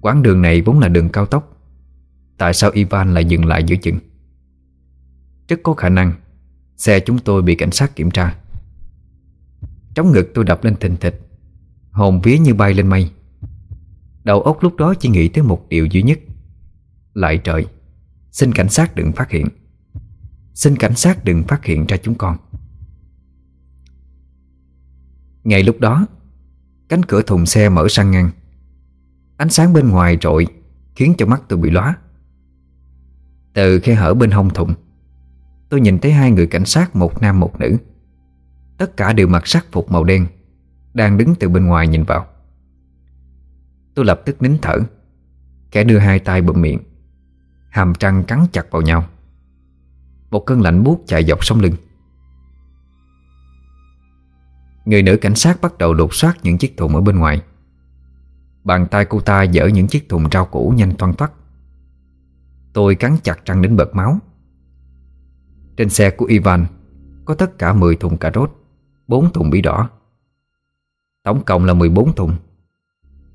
Speaker 1: Quán đường này vốn là đường cao tốc. Tại sao Ivan lại dừng lại giữa chừng? Rất có khả năng Xe chúng tôi bị cảnh sát kiểm tra. Trống ngực tôi đập lên thình thịch, Hồn vía như bay lên mây. Đầu óc lúc đó chỉ nghĩ tới một điều duy nhất, Lại trời. Xin cảnh sát đừng phát hiện. Xin cảnh sát đừng phát hiện ra chúng con. Ngay lúc đó, Cánh cửa thùng xe mở sang ngang. Ánh sáng bên ngoài trội Khiến cho mắt tôi bị lóa. Từ khe hở bên hông thùng Tôi nhìn thấy hai người cảnh sát, Một nam, một nữ. Tất cả đều mặc sắc phục màu đen, Đang đứng từ bên ngoài nhìn vào. Tôi lập tức nín thở, Kẻ đưa hai tay bụm miệng, Hàm trăng cắn chặt vào nhau. Một cơn lạnh buốt chạy dọc sống lưng. Người nữ cảnh sát bắt đầu lục soát những chiếc thùng ở bên ngoài. Bàn tay cô ta dỡ những chiếc thùng rau củ nhanh toan toắt Tôi cắn chặt răng đến bật máu. Trên xe của Ivan Có tất cả 10 thùng cà rốt 4 thùng bí đỏ. Tổng cộng là 14 thùng.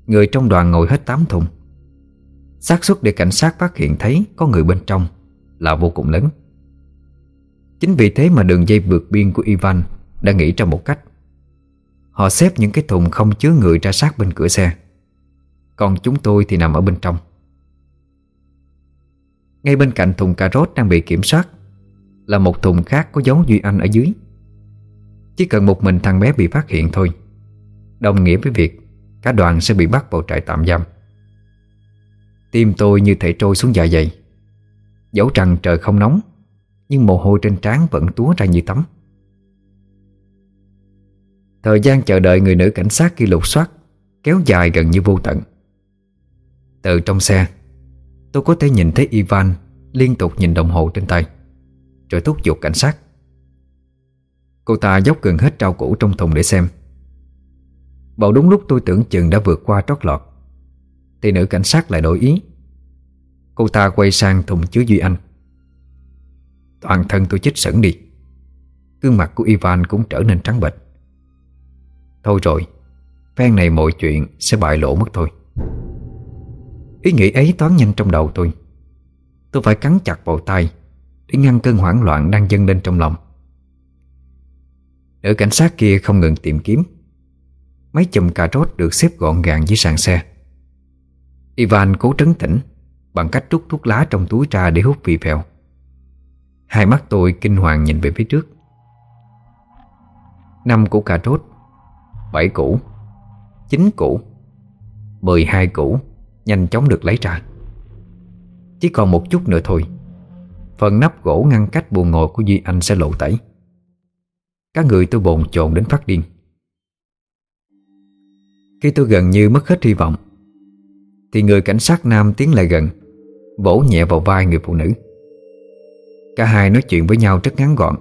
Speaker 1: Người trong đoàn ngồi hết 8 thùng. Xác suất để cảnh sát phát hiện thấy Có người bên trong Là vô cùng lớn. Chính vì thế mà đường dây vượt biên của Ivan Đã nghĩ ra một cách. Họ xếp những cái thùng không chứa người ra sát bên cửa xe. Còn chúng tôi thì nằm ở bên trong. Ngay bên cạnh thùng cà rốt đang bị kiểm soát Là một thùng khác có dấu Duy Anh ở dưới. Chỉ cần một mình thằng bé bị phát hiện thôi, Đồng nghĩa với việc Cả đoàn sẽ bị bắt vào trại tạm giam. Tim tôi như thể trôi xuống dạ dày. Dẫu rằng trời không nóng, Nhưng mồ hôi trên trán vẫn túa ra như tắm. Thời gian chờ đợi người nữ cảnh sát khi lục soát Kéo dài gần như vô tận. Từ trong xe. Tôi có thể nhìn thấy Ivan Liên tục nhìn đồng hồ trên tay, Rồi thúc giục cảnh sát. Cô ta dốc gần hết rau củ trong thùng để xem. Vào đúng lúc tôi tưởng chừng đã vượt qua trót lọt, Thì nữ cảnh sát lại đổi ý. Cô ta quay sang thùng chứa Duy Anh. Toàn thân tôi chích sẩn đi. Gương mặt của Ivan cũng trở nên trắng bệch. Thôi rồi, Phen này mọi chuyện sẽ bại lộ mất thôi. Ý nghĩ ấy toán nhanh trong đầu tôi. Tôi phải cắn chặt vào tay Để ngăn cơn hoảng loạn đang dâng lên trong lòng. Nữ cảnh sát kia không ngừng tìm kiếm. Mấy chùm cà rốt được xếp gọn gàng dưới sàn xe. Ivan cố trấn tĩnh Bằng cách rút thuốc lá trong túi ra để hút vì phèo. Hai mắt tôi kinh hoàng nhìn về phía trước. Năm củ cà rốt, bảy củ, chín củ, mười hai củ Nhanh chóng được lấy ra. Chỉ còn một chút nữa thôi. Phần nắp gỗ ngăn cách buồn ngồi của Duy Anh sẽ lộ tẩy. Các người tôi bồn chồn đến phát điên. Khi tôi gần như mất hết hy vọng, Thì người cảnh sát nam tiến lại gần, Vỗ nhẹ vào vai người phụ nữ. Cả hai nói chuyện với nhau rất ngắn gọn.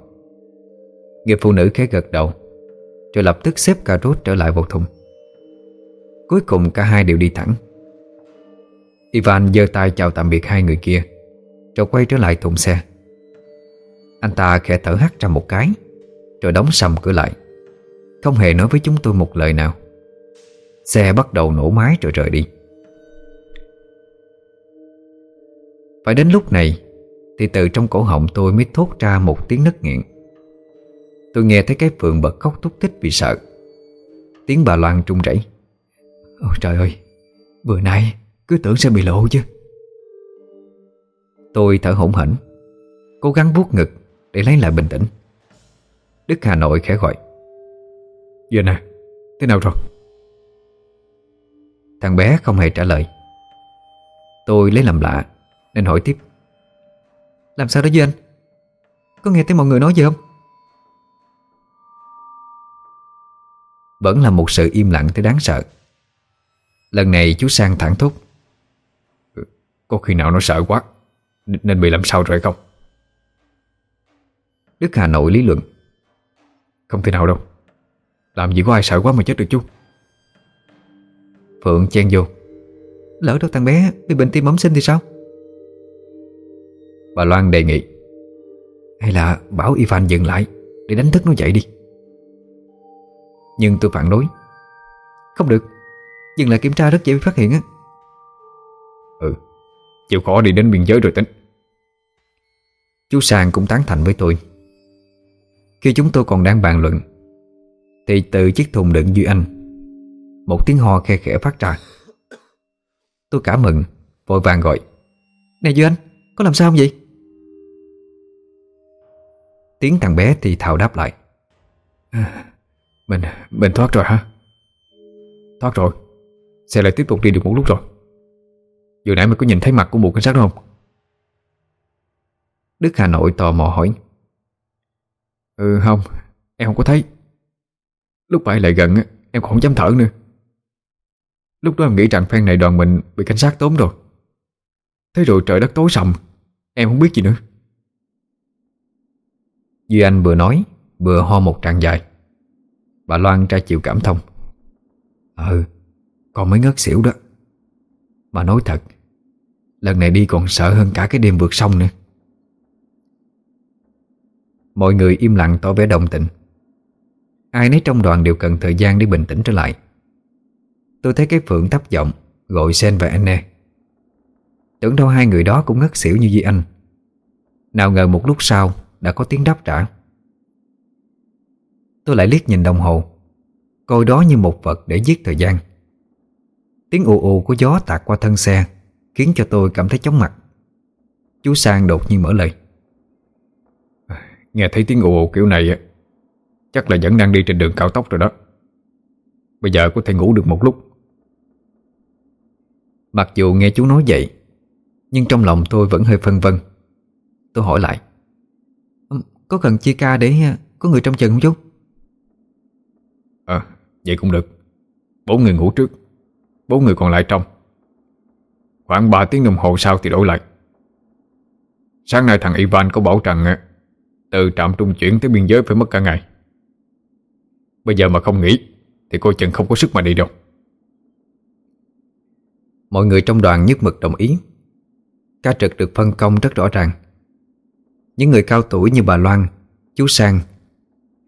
Speaker 1: Người phụ nữ khẽ gật đầu, Rồi lập tức xếp cà rốt trở lại vào thùng. Cuối cùng cả hai đều đi thẳng. Ivan giơ tay chào tạm biệt hai người kia, Rồi quay trở lại thùng xe. Anh ta khẽ thở hắt ra một cái, Rồi đóng sầm cửa lại. Không hề nói với chúng tôi một lời nào. Xe bắt đầu nổ máy rồi rời đi. Phải đến lúc này, Thì từ trong cổ họng tôi mới thốt ra một tiếng nấc nghẹn. Tôi nghe thấy cái phượng bật khóc thúc thích vì sợ. Tiếng bà Loan trung rẩy. Ôi trời ơi Vừa nay cứ tưởng sẽ bị lộ chứ. Tôi thở hổn hển Cố gắng vuốt ngực Để lấy lại bình tĩnh. Đức Hà Nội khẽ gọi.
Speaker 3: Giờ nè Thế nào rồi?
Speaker 1: Thằng bé không hề trả lời. Tôi lấy làm lạ Nên hỏi tiếp.
Speaker 2: Làm sao đó Duy Anh? Có nghe thấy mọi người nói gì không?
Speaker 1: Vẫn là một sự im lặng tới đáng sợ. Lần này chú Sang thẳng thốt
Speaker 3: có khi nào nó sợ quá, Nên bị làm sao rồi không?
Speaker 1: Đức Hà Nội lý luận.
Speaker 3: Không thể nào đâu. Làm gì có ai sợ quá mà chết được chú.
Speaker 1: Phượng chen vô.
Speaker 2: Lỡ đâu thằng bé bị bệnh tim bẩm sinh thì sao?
Speaker 1: Bà Loan đề nghị. Hay là bảo Ivan dừng lại Để đánh thức nó dậy đi. Nhưng tôi phản đối.
Speaker 2: Không được. Dừng lại kiểm tra rất dễ bị phát hiện á.
Speaker 3: Ừ. Chịu khó đi đến biên giới rồi tính.
Speaker 1: Chú Sang cũng tán thành với tôi. Khi chúng tôi còn đang bàn luận, Thì từ chiếc thùng đựng Duy Anh, Một tiếng ho khe khẽ phát ra. Tôi cảm mừng, Vội vàng gọi
Speaker 2: Nè Duy Anh, Có làm sao không vậy?
Speaker 1: Tiếng thằng bé thì thào đáp lại à,
Speaker 3: Mình Mình thoát rồi hả? Thoát rồi, Xe lại tiếp tục đi được một lúc rồi. Vừa nãy mày có nhìn thấy mặt của một cảnh sát đó không?
Speaker 1: Đức Hà Nội tò mò hỏi.
Speaker 3: Ừ không, Em không có thấy. Lúc phải lại gần em còn không dám thở nữa. Lúc đó em nghĩ rằng phen này đoàn mình Bị cảnh sát tóm rồi. Thế rồi trời đất tối sầm, Em không biết gì nữa.
Speaker 1: Duy Anh vừa nói, Vừa ho một tràng dài. Bà Loan ra chịu cảm thông. Ừ Con mới ngất xỉu đó. Mà nói thật Lần này đi còn sợ hơn cả cái đêm vượt sông nữa. Mọi người im lặng tỏ vẻ đồng tình. Ai nấy trong đoàn đều cần thời gian để bình tĩnh trở lại. Tôi thấy cái Phượng thấp giọng, Gọi Sen và Anne. Tưởng đâu hai người đó cũng ngất xỉu như Di Anh. Nào ngờ một lúc sau, Đã có tiếng đáp trả. Tôi lại liếc nhìn đồng hồ, Coi đó như một vật để giết thời gian. Tiếng ù ù của gió tạt qua thân xe. Khiến cho tôi cảm thấy chóng mặt. Chú Sang đột nhiên mở lời.
Speaker 3: Nghe thấy tiếng ù ù kiểu này Chắc là vẫn đang đi trên đường cao tốc rồi đó. Bây giờ có thể ngủ được một lúc.
Speaker 1: Mặc dù nghe chú nói vậy Nhưng trong lòng tôi vẫn hơi phân vân. Tôi hỏi lại. Có cần chia ca để à, có người trong chừng không chú?
Speaker 3: Ờ, vậy cũng được. Bốn người ngủ trước Bốn người còn lại trong Khoảng 3 tiếng đồng hồ sau thì đổi lại. Sáng nay thằng Ivan có bảo rằng ờ, Từ trạm trung chuyển tới biên giới phải mất cả ngày. Bây giờ mà không nghỉ Thì cô chừng không có sức mà đi đâu.
Speaker 1: Mọi người trong đoàn nhất mực đồng ý. Ca trực được phân công rất rõ ràng. Những người cao tuổi như bà Loan Chú Sang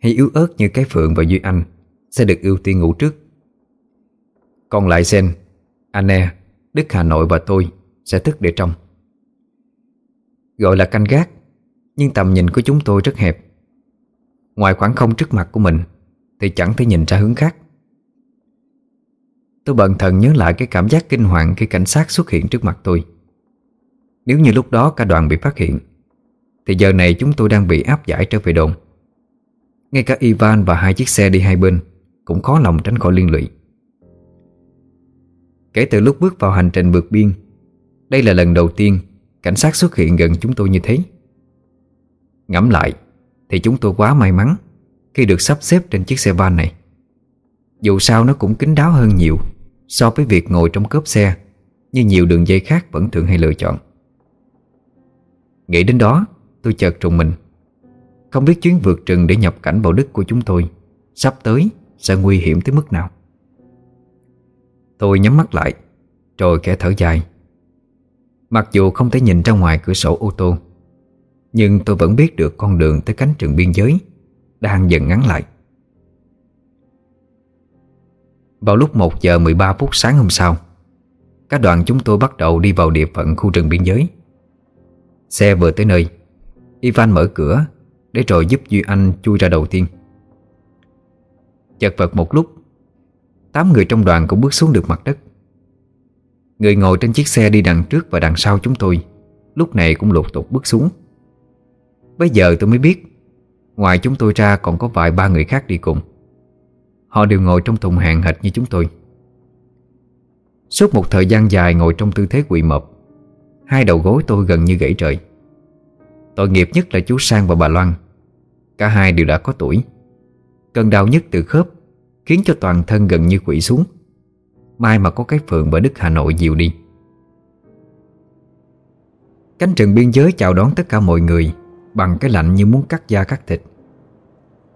Speaker 1: Hay yếu ớt như cái Phượng và Duy Anh Sẽ được ưu tiên ngủ trước. Còn lại Sen Anne, Đức Hà Nội và tôi Sẽ thức để trong Gọi là canh gác, Nhưng tầm nhìn của chúng tôi rất hẹp. Ngoài khoảng không trước mặt của mình, Thì chẳng thể nhìn ra hướng khác. Tôi bận thần nhớ lại cái cảm giác kinh hoàng khi cảnh sát xuất hiện trước mặt tôi. Nếu như lúc đó cả đoàn bị phát hiện, Thì giờ này chúng tôi đang bị áp giải trở về đồn. Ngay cả Ivan và hai chiếc xe đi hai bên Cũng khó lòng tránh khỏi liên lụy. Kể từ lúc bước vào hành trình vượt biên, Đây là lần đầu tiên Cảnh sát xuất hiện gần chúng tôi như thế. Ngẫm lại, Thì chúng tôi quá may mắn Khi được sắp xếp trên chiếc xe van này. Dù sao nó cũng kín đáo hơn nhiều So với việc ngồi trong cốp xe, Như nhiều đường dây khác vẫn thường hay lựa chọn. Nghĩ đến đó, Tôi chợt trùng mình. Không biết chuyến vượt rừng để nhập cảnh vào Đức của chúng tôi Sắp tới sẽ nguy hiểm tới mức nào. Tôi nhắm mắt lại, Rồi khẽ thở dài. Mặc dù không thể nhìn ra ngoài cửa sổ ô tô, Nhưng tôi vẫn biết được con đường tới cánh rừng biên giới Đang dần ngắn lại. Vào lúc 1 giờ 13 phút sáng hôm sau, Các đoàn chúng tôi bắt đầu đi vào địa phận khu rừng biên giới. Xe vừa tới nơi, Ivan mở cửa Để rồi giúp Duy Anh chui ra đầu tiên. Chật vật một lúc Tám người trong đoàn cũng bước xuống được mặt đất. Người ngồi trên chiếc xe đi đằng trước và đằng sau chúng tôi, Lúc này cũng lục tục bước xuống. Bây giờ tôi mới biết, Ngoài chúng tôi ra còn có vài ba người khác đi cùng. Họ đều ngồi trong thùng hàng hệt như chúng tôi. Suốt một thời gian dài ngồi trong tư thế quỵ mập Hai đầu gối tôi gần như gãy trời Tội nghiệp nhất là chú Sang và bà Loan, Cả hai đều đã có tuổi. Cơn đau nhất từ khớp Khiến cho toàn thân gần như quỷ xuống. Mai mà có cái phượng bởi Đức Hà Nội dịu đi. Cánh rừng biên giới chào đón tất cả mọi người Bằng cái lạnh như muốn cắt da cắt thịt.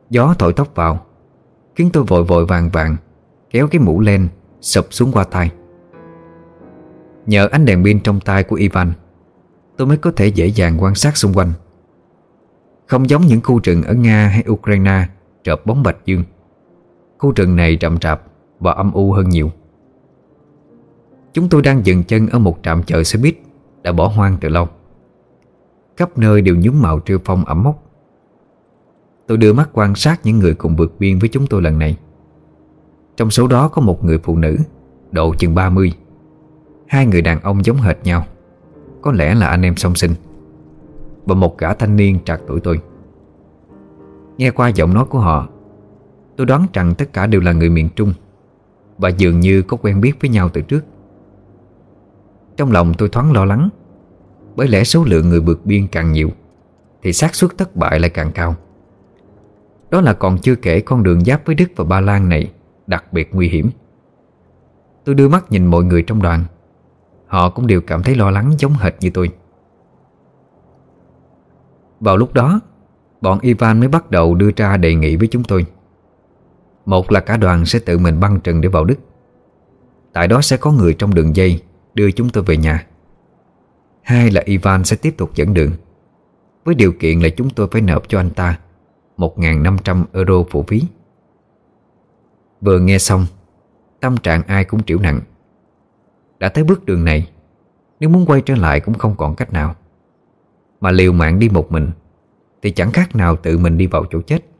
Speaker 1: Gió thổi tóc vào, Khiến tôi vội vội vàng vàng Kéo cái mũ lên Sụp xuống qua tay Nhờ ánh đèn pin trong tay của Ivan, Tôi mới có thể dễ dàng quan sát xung quanh. Không giống những khu rừng ở Nga hay Ukraine Trợp bóng bạch dương. Khu rừng này rậm rạp Và âm u hơn nhiều. Chúng tôi đang dừng chân ở một trạm chợ xe buýt Đã bỏ hoang từ lâu. Khắp nơi đều nhúm màu triêu phong ẩm mốc. Tôi đưa mắt quan sát những người cùng vượt biên với chúng tôi lần này. Trong số đó có một người phụ nữ Độ chừng 30 Hai người đàn ông giống hệt nhau. Có lẽ là anh em song sinh. Và một gã thanh niên trạc tuổi tôi. Nghe qua giọng nói của họ Tôi đoán rằng tất cả đều là người miền Trung Và dường như có quen biết với nhau từ trước. Trong lòng tôi thoáng lo lắng, Bởi lẽ số lượng người vượt biên càng nhiều Thì xác suất thất bại lại càng cao. Đó là còn chưa kể con đường giáp với Đức và Ba Lan này Đặc biệt nguy hiểm. Tôi đưa mắt nhìn mọi người trong đoàn. Họ cũng đều cảm thấy lo lắng giống hệt như tôi. Vào lúc đó, Bọn Ivan mới bắt đầu đưa ra đề nghị với chúng tôi. Một là cả đoàn sẽ tự mình băng trần để vào Đức. Tại đó sẽ có người trong đường dây Đưa chúng tôi về nhà. Hai là Ivan sẽ tiếp tục dẫn đường. Với điều kiện là chúng tôi phải nộp cho anh ta 1.500 euro phụ phí. Vừa nghe xong, Tâm trạng ai cũng triểu nặng. Đã tới bước đường này, Nếu muốn quay trở lại cũng không còn cách nào. Mà liều mạng đi một mình, Thì chẳng khác nào tự mình đi vào chỗ chết.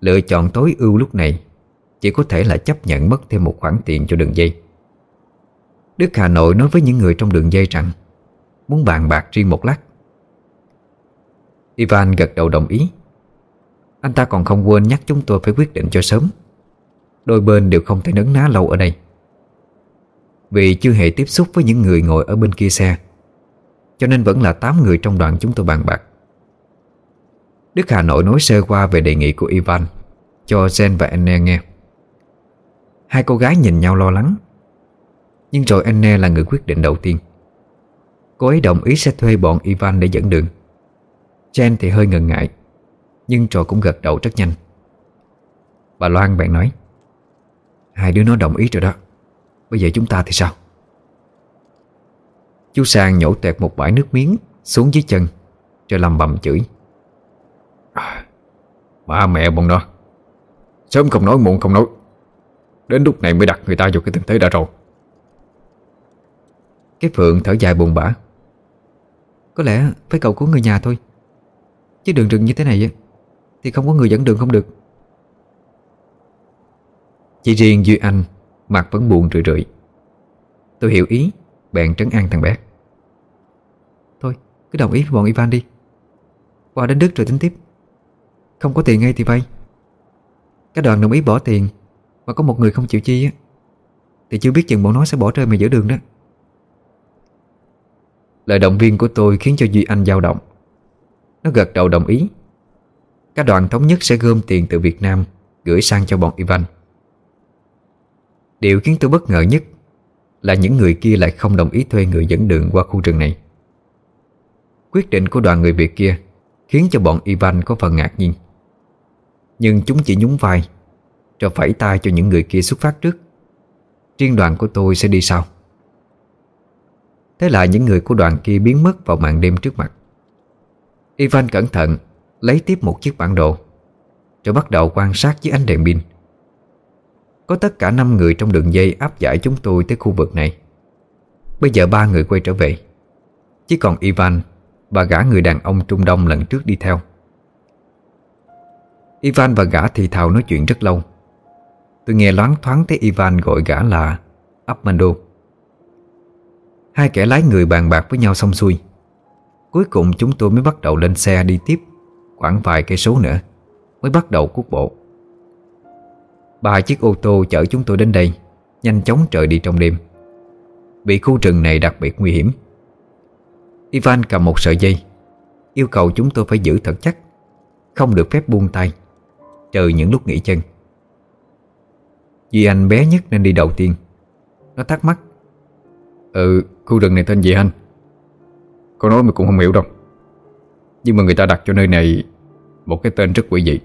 Speaker 1: Lựa chọn tối ưu lúc này Chỉ có thể là chấp nhận mất thêm một khoản tiền cho đường dây. Đức Hà Nội nói với những người trong đường dây rằng, Muốn bàn bạc riêng một lát. Ivan gật đầu đồng ý. Anh ta còn không quên nhắc chúng tôi phải quyết định cho sớm. Đôi bên đều không thể nấn ná lâu ở đây. Vì chưa hề tiếp xúc với những người ngồi ở bên kia xe, Cho nên vẫn là 8 người trong đoàn chúng tôi bàn bạc. Đức Hà Nội nói sơ qua về đề nghị của Ivan. Cho Jen và Anne nghe. Hai cô gái nhìn nhau lo lắng. Nhưng rồi Anne là người quyết định đầu tiên. Cô ấy đồng ý sẽ thuê bọn Ivan để dẫn đường. Jen thì hơi ngần ngại, Nhưng rồi cũng gật đầu rất nhanh. Bà Loan bạn nói, Hai đứa nó đồng ý rồi đó. Bây giờ chúng ta thì sao? Chú Sang nhổ tẹt một bãi nước miếng Xuống dưới chân, Rồi lầm bầm chửi à, Ba mẹ bọn nó. Sớm không nói muộn không nói. Đến lúc này mới đặt người ta vô cái tình thế đã rồi. Cái Phượng thở dài buồn bã.
Speaker 2: Có lẽ phải cầu cứu người nhà thôi. Chứ đường rừng như thế này Thì không có người dẫn đường không được.
Speaker 1: Chỉ riêng Duy Anh Mặt vẫn buồn rười rượi. Tôi hiểu ý Bèn trấn an thằng bé.
Speaker 2: Thôi cứ đồng ý với bọn Ivan đi. Qua đến Đức rồi tính tiếp. Không có tiền ngay thì vay. Các đoàn đồng ý bỏ tiền, Mà có một người không chịu chi á, Thì chưa biết chừng bọn nó sẽ bỏ rơi mày giữa đường đó.
Speaker 1: Lời động viên của tôi khiến cho Duy Anh dao động. Nó gật đầu đồng ý. Các đoàn thống nhất sẽ gom tiền từ Việt Nam Gửi sang cho bọn Ivan. Điều khiến tôi bất ngờ nhất Là những người kia lại không đồng ý thuê người dẫn đường qua khu rừng này. Quyết định của đoàn người Việt kia Khiến cho bọn Ivan có phần ngạc nhiên. Nhưng chúng chỉ nhún vai Rồi phẩy tay cho những người kia xuất phát trước. Riêng đoàn của tôi sẽ đi sau. Thế là những người của đoàn kia biến mất vào màn đêm trước mặt. Ivan cẩn thận Lấy tiếp một chiếc bản đồ, Rồi bắt đầu quan sát dưới ánh đèn pin. Có tất cả 5 người trong đường dây áp giải chúng tôi tới khu vực này. Bây giờ ba người quay trở về. Chỉ còn Ivan và gã người đàn ông Trung Đông lần trước đi theo. Ivan và gã thì thào nói chuyện rất lâu. Tôi nghe loáng thoáng thấy Ivan gọi gã là Armando. Hai kẻ lái người bàn bạc với nhau xong xuôi. Cuối cùng chúng tôi mới bắt đầu lên xe đi tiếp Khoảng vài cây số nữa, Mới bắt đầu cuốc bộ. Ba chiếc ô tô chở chúng tôi đến đây, Nhanh chóng trời đi trong đêm. Vì khu rừng này đặc biệt nguy hiểm. Ivan cầm một sợi dây, Yêu cầu chúng tôi phải giữ thật chắc, Không được phép buông tay. Trừ những lúc nghỉ chân. Duy Anh bé nhất nên đi đầu tiên. Nó thắc mắc. Ừ, khu rừng này tên gì anh? Con nói mình cũng không hiểu đâu. Nhưng mà người ta đặt cho nơi này Một cái tên rất quỷ dị.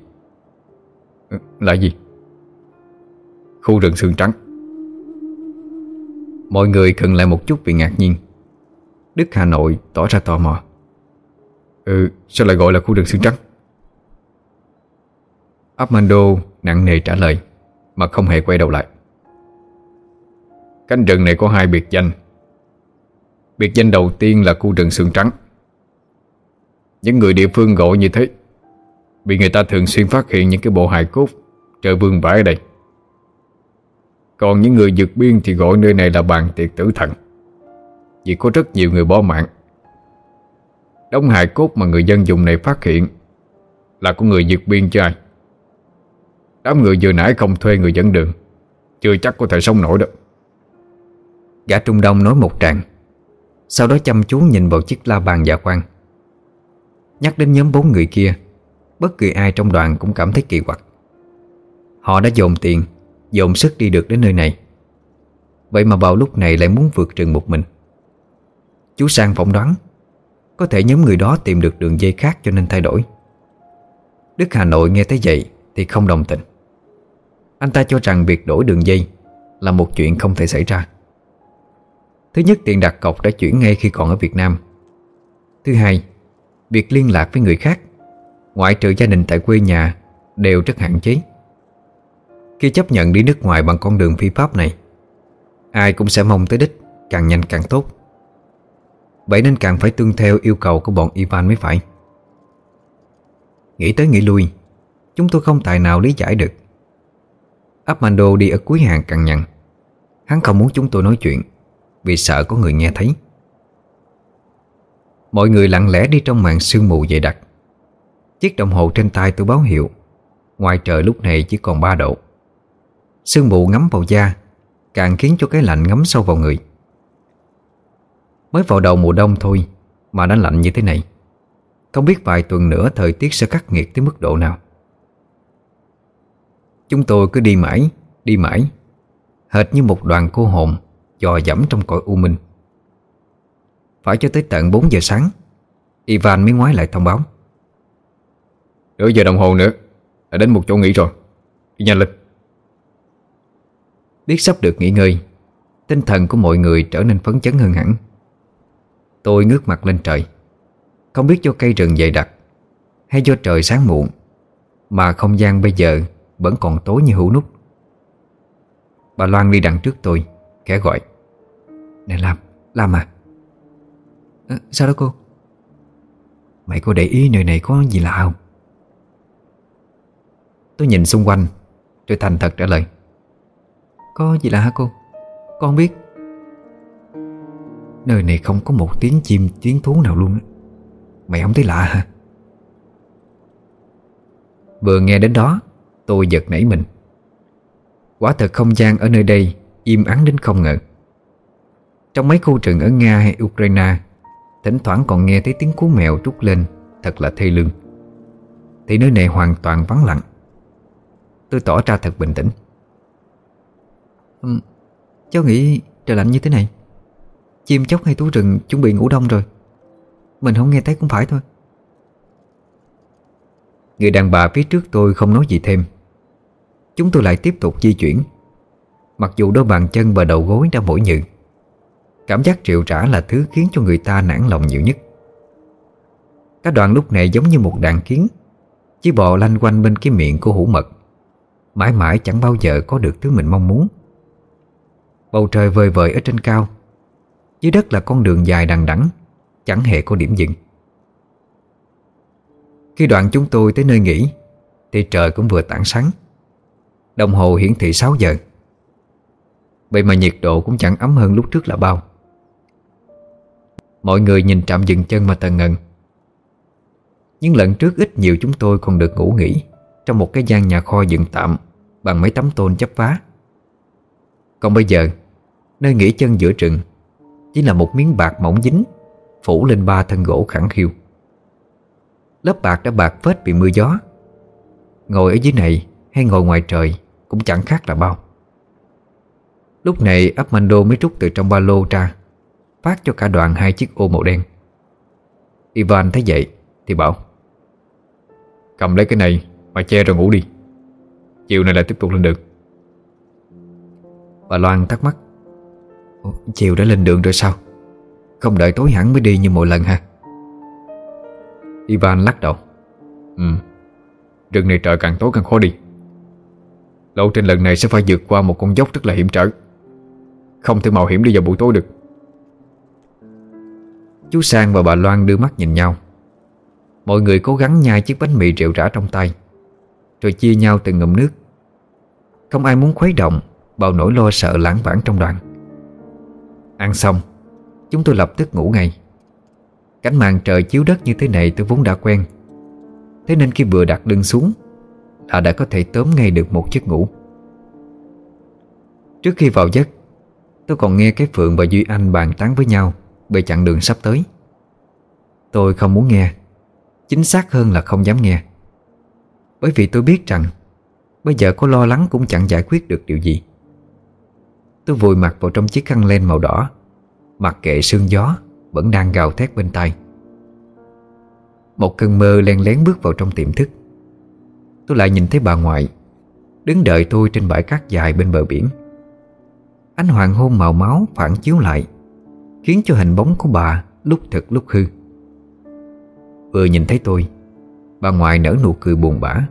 Speaker 1: Ừ, là gì? Khu rừng xương trắng. Mọi người khựng lại một chút vì ngạc nhiên. Đức Hà Nội tỏ ra tò mò. Ừ sao lại gọi là khu rừng xương trắng? Armando nặng nề trả lời, Mà không hề quay đầu lại. Cánh rừng này có hai biệt danh. Biệt danh đầu tiên là khu rừng xương trắng. Những người địa phương gọi như thế, Vì người ta thường xuyên phát hiện những cái bộ hài cốt, Trời vương vãi ở đây. Còn những người vượt biên thì gọi nơi này là bàn tiệc tử thần, Vì có rất nhiều người bỏ mạng. Đống hài cốt mà người dân dùng này phát hiện Là của người vượt biên chứ ai? Đám người vừa nãy không thuê người dẫn đường.
Speaker 3: Chưa chắc có thể sống nổi đâu.
Speaker 1: Gã Trung Đông nói một tràng. Sau đó chăm chú nhìn vào chiếc la bàn dạ quan. Nhắc đến nhóm bốn người kia, Bất kỳ ai trong đoàn cũng cảm thấy kỳ quặc. Họ đã dồn tiền, Dồn sức đi được đến nơi này. Vậy mà vào lúc này lại muốn vượt rừng một mình. Chú Sang phỏng đoán, Có thể nhóm người đó tìm được đường dây khác cho nên thay đổi. Đức Hà Nội nghe tới vậy Thì không đồng tình. Anh ta cho rằng việc đổi đường dây Là một chuyện không thể xảy ra. Thứ nhất, tiền đặt cọc đã chuyển ngay khi còn ở Việt Nam. Thứ hai, Việc liên lạc với người khác, Ngoại trừ gia đình tại quê nhà, Đều rất hạn chế. Khi chấp nhận đi nước ngoài bằng con đường phi pháp này, Ai cũng sẽ mong tới đích, Càng nhanh càng tốt. Vậy nên càng phải tương theo yêu cầu của bọn Ivan mới phải. Nghĩ tới nghĩ lui, Chúng tôi không tài nào lý giải được. Armando đi ở cuối hàng cằn nhằn Hắn không muốn chúng tôi nói chuyện, Vì sợ có người nghe thấy. Mọi người lặng lẽ đi trong màn sương mù dày đặc. Chiếc đồng hồ trên tay tôi báo hiệu, Ngoài trời lúc này chỉ còn 3 độ. Sương mù ngắm vào da, Càng khiến cho cái lạnh ngấm sâu vào người. Mới vào đầu mùa đông thôi, Mà đã lạnh như thế này. Không biết vài tuần nữa thời tiết sẽ khắc nghiệt tới mức độ nào. Chúng tôi cứ đi mãi Đi mãi. Hệt như một đoàn cô hồn Dò dẫm trong cõi u minh. Phải cho tới tận 4 giờ sáng Ivan mới ngoái lại thông báo.
Speaker 3: Nửa giờ đồng hồ nữa Đã đến một chỗ nghỉ rồi. Đi nhanh lên.
Speaker 1: Biết sắp được nghỉ ngơi Tinh thần của mọi người trở nên phấn chấn hơn hẳn. Tôi ngước mặt lên trời. Không biết do cây rừng dày đặc Hay do trời sáng muộn Mà không gian bây giờ vẫn còn tối như hũ nút Bà Loan đi đằng trước tôi Khẽ gọi. Nè Lam, Lam à,
Speaker 2: à Sao đó cô?
Speaker 1: Mày có để ý nơi này có gì lạ không? Tôi nhìn xung quanh Rồi thành thật trả lời.
Speaker 2: Có gì lạ hả cô? Con không biết.
Speaker 1: Nơi này không có một tiếng chim tiếng thú nào luôn Mày không thấy lạ hả? Vừa nghe đến đó Tôi giật nảy mình. Quả thật không gian ở nơi đây Im ắng đến không ngờ. Trong mấy khu rừng ở Nga hay Ukraine Thỉnh thoảng còn nghe thấy tiếng cú mèo trút lên Thật là thê lương. Thì nơi này hoàn toàn vắng lặng. Tôi tỏ ra thật bình tĩnh.
Speaker 2: Ừ, Cháu nghĩ trời lạnh như thế này. Chim chóc hay thú rừng chuẩn bị ngủ đông rồi. Mình không nghe thấy cũng phải thôi.
Speaker 1: Người đàn bà phía trước tôi không nói gì thêm. Chúng tôi lại tiếp tục di chuyển. Mặc dù đôi bàn chân và đầu gối đã mỏi nhự Cảm giác triệu trả là thứ khiến cho người ta nản lòng nhiều nhất. Các đoạn lúc này giống như một đàn kiến, Chỉ bò lanh quanh bên cái miệng của hũ mật, Mãi mãi chẳng bao giờ có được thứ mình mong muốn. Bầu trời vời vời ở trên cao, Dưới đất là con đường dài đằng đẵng, Chẳng hề có điểm dừng. Khi đoạn chúng tôi tới nơi nghỉ, Thì trời cũng vừa tảng sáng. Đồng hồ hiển thị 6 giờ. Vậy mà nhiệt độ cũng chẳng ấm hơn lúc trước là bao. Mọi người nhìn trạm dừng chân mà tần ngần. Nhưng lần trước ít nhiều chúng tôi còn được ngủ nghỉ Trong một cái gian nhà kho dựng tạm Bằng mấy tấm tôn chấp vá. Còn bây giờ, Nơi nghỉ chân giữa rừng Chỉ là một miếng bạc mỏng dính, Phủ lên ba thân gỗ khẳng khiu. Lớp bạc đã bạc phết bị mưa gió. Ngồi ở dưới này hay ngồi ngoài trời cũng chẳng khác là bao. Lúc này, Armando mới rút từ trong ba lô ra, Phát cho cả đoàn hai chiếc ô màu đen. Ivan thấy vậy Thì bảo, Cầm lấy cái này mà che rồi ngủ đi. Chiều này lại tiếp tục lên đường. Bà Loan thắc mắc Chiều đã lên đường rồi sao? Không đợi tối hẳn mới đi như mọi lần ha Ivan lắc đầu Ừ Rừng này trời càng tối càng khó đi. Lộ trình lần này sẽ phải vượt qua một con dốc rất là hiểm trở. Không thể mạo hiểm đi vào buổi tối được. Chú Sang và bà Loan đưa mắt nhìn nhau. Mọi người cố gắng nhai chiếc bánh mì rượu rã trong tay, Rồi chia nhau từng ngụm nước. Không ai muốn khuấy động Bao nỗi lo sợ lãng vãng trong đoàn. Ăn xong, Chúng tôi lập tức ngủ ngay. Cảnh màn trời chiếu đất như thế này tôi vốn đã quen. Thế nên khi vừa đặt lưng xuống là đã có thể tóm ngay được một giấc ngủ. Trước khi vào giấc, Tôi còn nghe cái Phượng và Duy Anh bàn tán với nhau Về chặng đường sắp tới. Tôi không muốn nghe, Chính xác hơn là không dám nghe. Bởi vì tôi biết rằng, Bây giờ có lo lắng cũng chẳng giải quyết được điều gì. Tôi vùi mặt vào trong chiếc khăn len màu đỏ, Mặc kệ sương gió Vẫn đang gào thét bên tai. Một cơn mơ len lén bước vào trong tiềm thức. Tôi lại nhìn thấy bà ngoại, Đứng đợi tôi trên bãi cát dài bên bờ biển. Ánh hoàng hôn màu máu phản chiếu lại, Khiến cho hình bóng của bà lúc thật lúc hư. Vừa nhìn thấy tôi, Bà ngoại nở nụ cười buồn bã,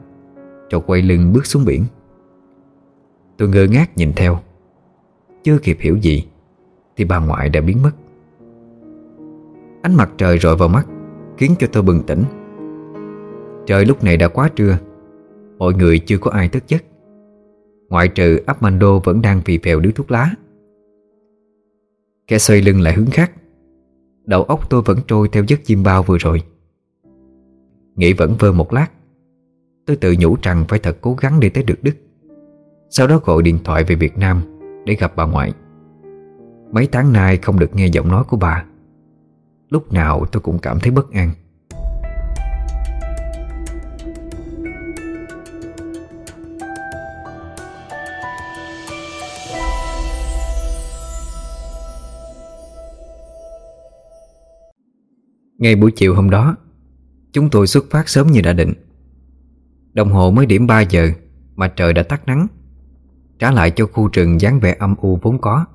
Speaker 1: Rồi quay lưng bước xuống biển. Tôi ngơ ngác nhìn theo, Chưa kịp hiểu gì, Thì bà ngoại đã biến mất. Ánh mặt trời rọi vào mắt, Khiến cho tôi bừng tỉnh. Trời lúc này đã quá trưa Mọi người chưa có ai thức giấc. Ngoại trừ Armando vẫn đang vì phèo đứa thuốc lá. Kẻ xoay lưng lại hướng khác. Đầu óc tôi vẫn trôi theo giấc chim bao vừa rồi. Nghĩ vẫn vơ một lát. Tôi tự nhủ rằng phải thật cố gắng để tới được Đức. Sau đó gọi điện thoại về Việt Nam Để gặp bà ngoại. Mấy tháng nay không được nghe giọng nói của bà. Lúc nào tôi cũng cảm thấy bất an. Ngay buổi chiều hôm đó, Chúng tôi xuất phát sớm như đã định. Đồng hồ mới điểm 3 giờ Mà trời đã tắt nắng, Trả lại cho khu rừng dáng vẻ âm u vốn có.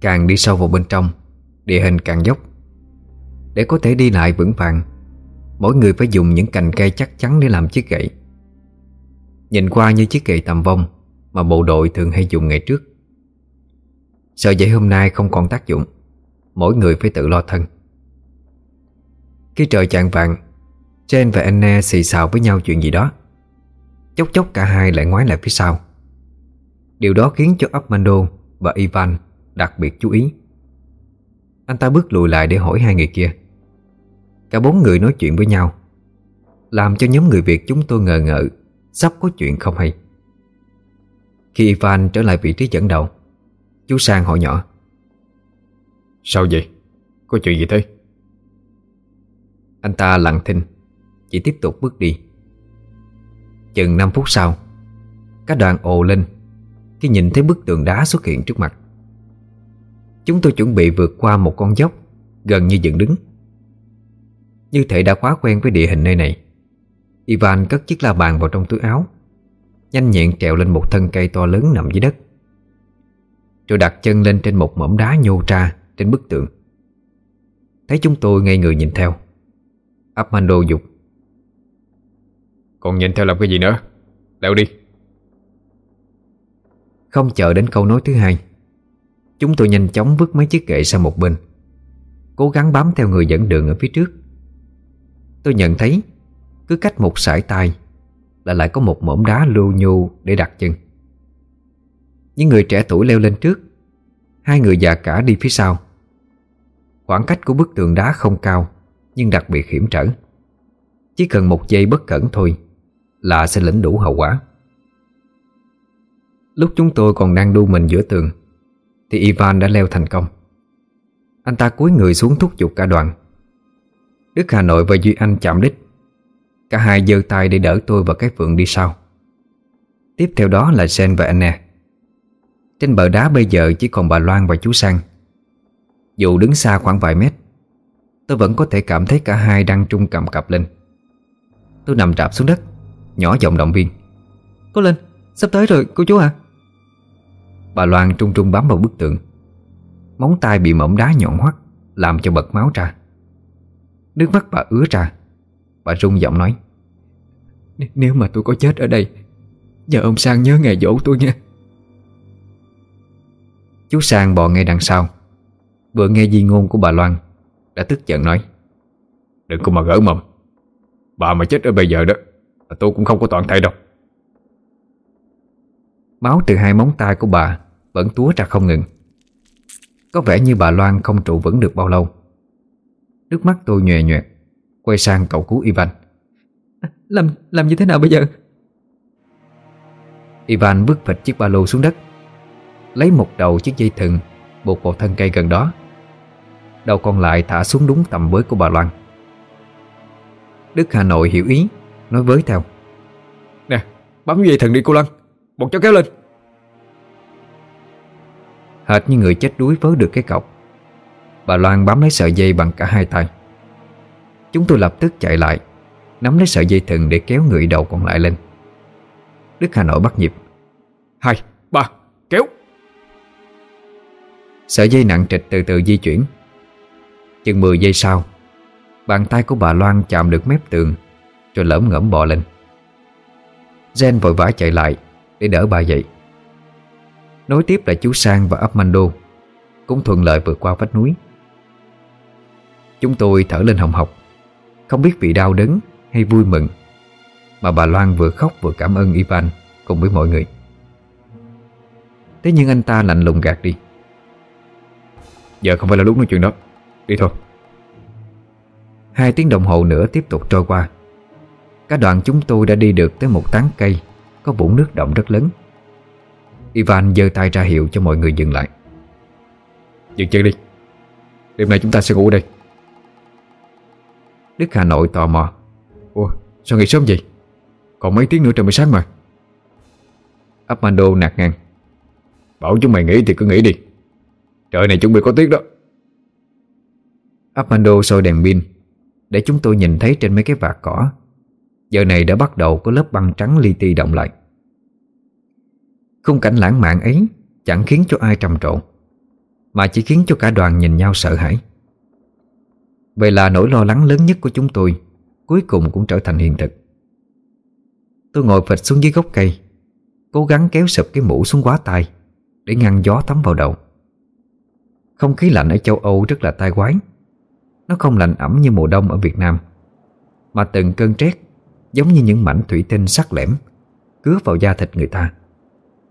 Speaker 1: Càng đi sâu vào bên trong, Địa hình càng dốc. Để có thể đi lại vững vàng, Mỗi người phải dùng những cành cây chắc chắn để làm chiếc gậy. Nhìn qua như chiếc gậy tầm vong Mà bộ đội thường hay dùng ngày trước. Sợ vậy hôm nay không còn tác dụng, Mỗi người phải tự lo thân khi trời chạng vàng Jane và Anna xì xào với nhau chuyện gì đó. Chốc chốc cả hai lại ngoái lại phía sau. Điều đó khiến cho Armando và Ivan đặc biệt chú ý. Anh ta bước lùi lại để hỏi hai người kia. Cả bốn người nói chuyện với nhau, Làm cho nhóm người Việt chúng tôi ngờ ngợ, Sắp có chuyện không hay. Khi Ivan trở lại vị trí dẫn đầu, Chú Sang hỏi nhỏ.
Speaker 3: Sao vậy? Có chuyện gì thế?
Speaker 1: Anh ta lặng thinh, Chỉ tiếp tục bước đi. Chừng 5 phút sau, Các đoàn ồ lên Khi nhìn thấy bức tường đá xuất hiện trước mặt. Chúng tôi chuẩn bị vượt qua một con dốc Gần như dựng đứng. Như thể đã quá quen với địa hình nơi này, Ivan cất chiếc la bàn vào trong túi áo, Nhanh nhẹn trèo lên một thân cây to lớn nằm dưới đất. Rồi đặt chân lên trên một mỏm đá nhô ra Trên bức tường. Thấy chúng tôi ngay người nhìn theo Armando dục.
Speaker 3: Còn nhìn theo làm cái gì nữa? Leo đi.
Speaker 1: Không chờ đến câu nói thứ hai Chúng tôi nhanh chóng vứt mấy chiếc kệ sang một bên Cố gắng bám theo người dẫn đường ở phía trước. Tôi nhận thấy Cứ cách một sải tay Là lại có một mỏm đá lưu nhu để đặt chân. Những người trẻ tuổi leo lên trước Hai người già cả đi phía sau. Khoảng cách của bức tường đá không cao nhưng đặc biệt hiểm trở. Chỉ cần một giây bất cẩn thôi Là sẽ lĩnh đủ hậu quả. Lúc chúng tôi còn đang đu mình giữa tường, Thì Ivan đã leo thành công. Anh ta cúi người xuống thúc giục cả đoàn. Đức Hà Nội và Duy Anh chạm đích. Cả hai giơ tay để đỡ tôi và cái phượng đi sau. Tiếp theo đó là Sen và Anna Trên bờ đá bây giờ chỉ còn bà Loan và chú Sang. Dù đứng xa khoảng vài mét Tôi vẫn có thể cảm thấy cả hai đang trung cầm cặp lên. Tôi nằm rạp xuống đất Nhỏ giọng động viên.
Speaker 2: Cô lên, sắp tới rồi cô chú à
Speaker 1: Bà Loan trung trung bám vào bức tượng Móng tay bị mỏm đá nhọn hoắt Làm cho bật máu ra. Nước mắt bà ứa ra. Bà rung giọng nói
Speaker 2: Nếu mà tôi có chết ở đây giờ ông Sang nhớ ngày dỗ tôi nha.
Speaker 1: Chú Sang bò ngay đằng sau. Vừa nghe di ngôn của bà Loan đã tức giận nói
Speaker 3: Đừng có mà gỡ mầm Bà mà chết ở bây giờ đó Tôi cũng không có toàn thay đâu.
Speaker 1: Máu từ hai móng tay của bà Vẫn túa ra không ngừng. Có vẻ như bà Loan không trụ vững được bao lâu. Nước mắt tôi nhòe nhòe Quay sang cậu cứu Ivan.
Speaker 2: Làm làm như thế nào bây giờ?
Speaker 1: Ivan vứt phịch chiếc ba lô xuống đất Lấy một đầu chiếc dây thừng Buộc vào thân cây gần đó Đầu còn lại thả xuống đúng tầm với của bà Loan. Đức Hà Nội hiểu ý Nói với theo.
Speaker 3: Nè bấm dây thừng đi cô Loan Một cháu kéo lên.
Speaker 1: Hệt như người chết đuối vớ được cái cọc Bà Loan bám lấy sợi dây bằng cả hai tay. Chúng tôi lập tức chạy lại Nắm lấy sợi dây thừng để kéo người đầu còn lại lên. Đức Hà Nội bắt nhịp.
Speaker 3: Hai, ba, kéo.
Speaker 1: Sợi dây nặng trịch từ từ di chuyển Chừng 10 giây sau, Bàn tay của bà Loan chạm được mép tường, Rồi lỡm ngẫm bò lên. Jen vội vã chạy lại Để đỡ bà dậy. Nối tiếp là chú Sang và ấp Mando Cũng thuận lợi vượt qua vách núi. Chúng tôi thở lên hồng học Không biết vì đau đớn hay vui mừng Mà bà Loan vừa khóc vừa cảm ơn Ivan Cùng với mọi người. Thế nhưng anh ta lạnh lùng gạt đi.
Speaker 3: Giờ không phải là lúc nói chuyện đó. Đi thôi.
Speaker 1: Hai tiếng đồng hồ nữa tiếp tục trôi qua. Cả đoạn chúng tôi đã đi được tới một tán cây, Có vũng nước động rất lớn. Ivan giơ tay ra hiệu cho mọi người dừng lại.
Speaker 3: Dừng chân đi. Đêm nay chúng ta sẽ ngủ đây.
Speaker 1: Đức Hà Nội tò mò.
Speaker 3: Ủa, sao nghỉ sớm vậy? Còn mấy tiếng nữa trời mới sáng mà.
Speaker 1: Armando nạt ngang.
Speaker 3: Bảo chúng mày nghỉ thì cứ nghỉ đi. Trời này chuẩn bị có tiếc đó.
Speaker 1: Armando soi đèn pin Để chúng tôi nhìn thấy trên mấy cái vạt cỏ. Giờ này đã bắt đầu có lớp băng trắng li ti động lại. Khung cảnh lãng mạn ấy Chẳng khiến cho ai trầm trộn, Mà chỉ khiến cho cả đoàn nhìn nhau sợ hãi. Vậy là nỗi lo lắng lớn nhất của chúng tôi Cuối cùng cũng trở thành hiện thực. Tôi ngồi phịch xuống dưới gốc cây, Cố gắng kéo sụp cái mũ xuống quá tai Để ngăn gió thấm vào đầu. Không khí lạnh ở châu Âu rất là tai quái nó không lạnh ẩm như mùa đông ở Việt Nam. Mà từng cơn rét Giống như những mảnh thủy tinh sắc lẻm, Cứa vào da thịt người ta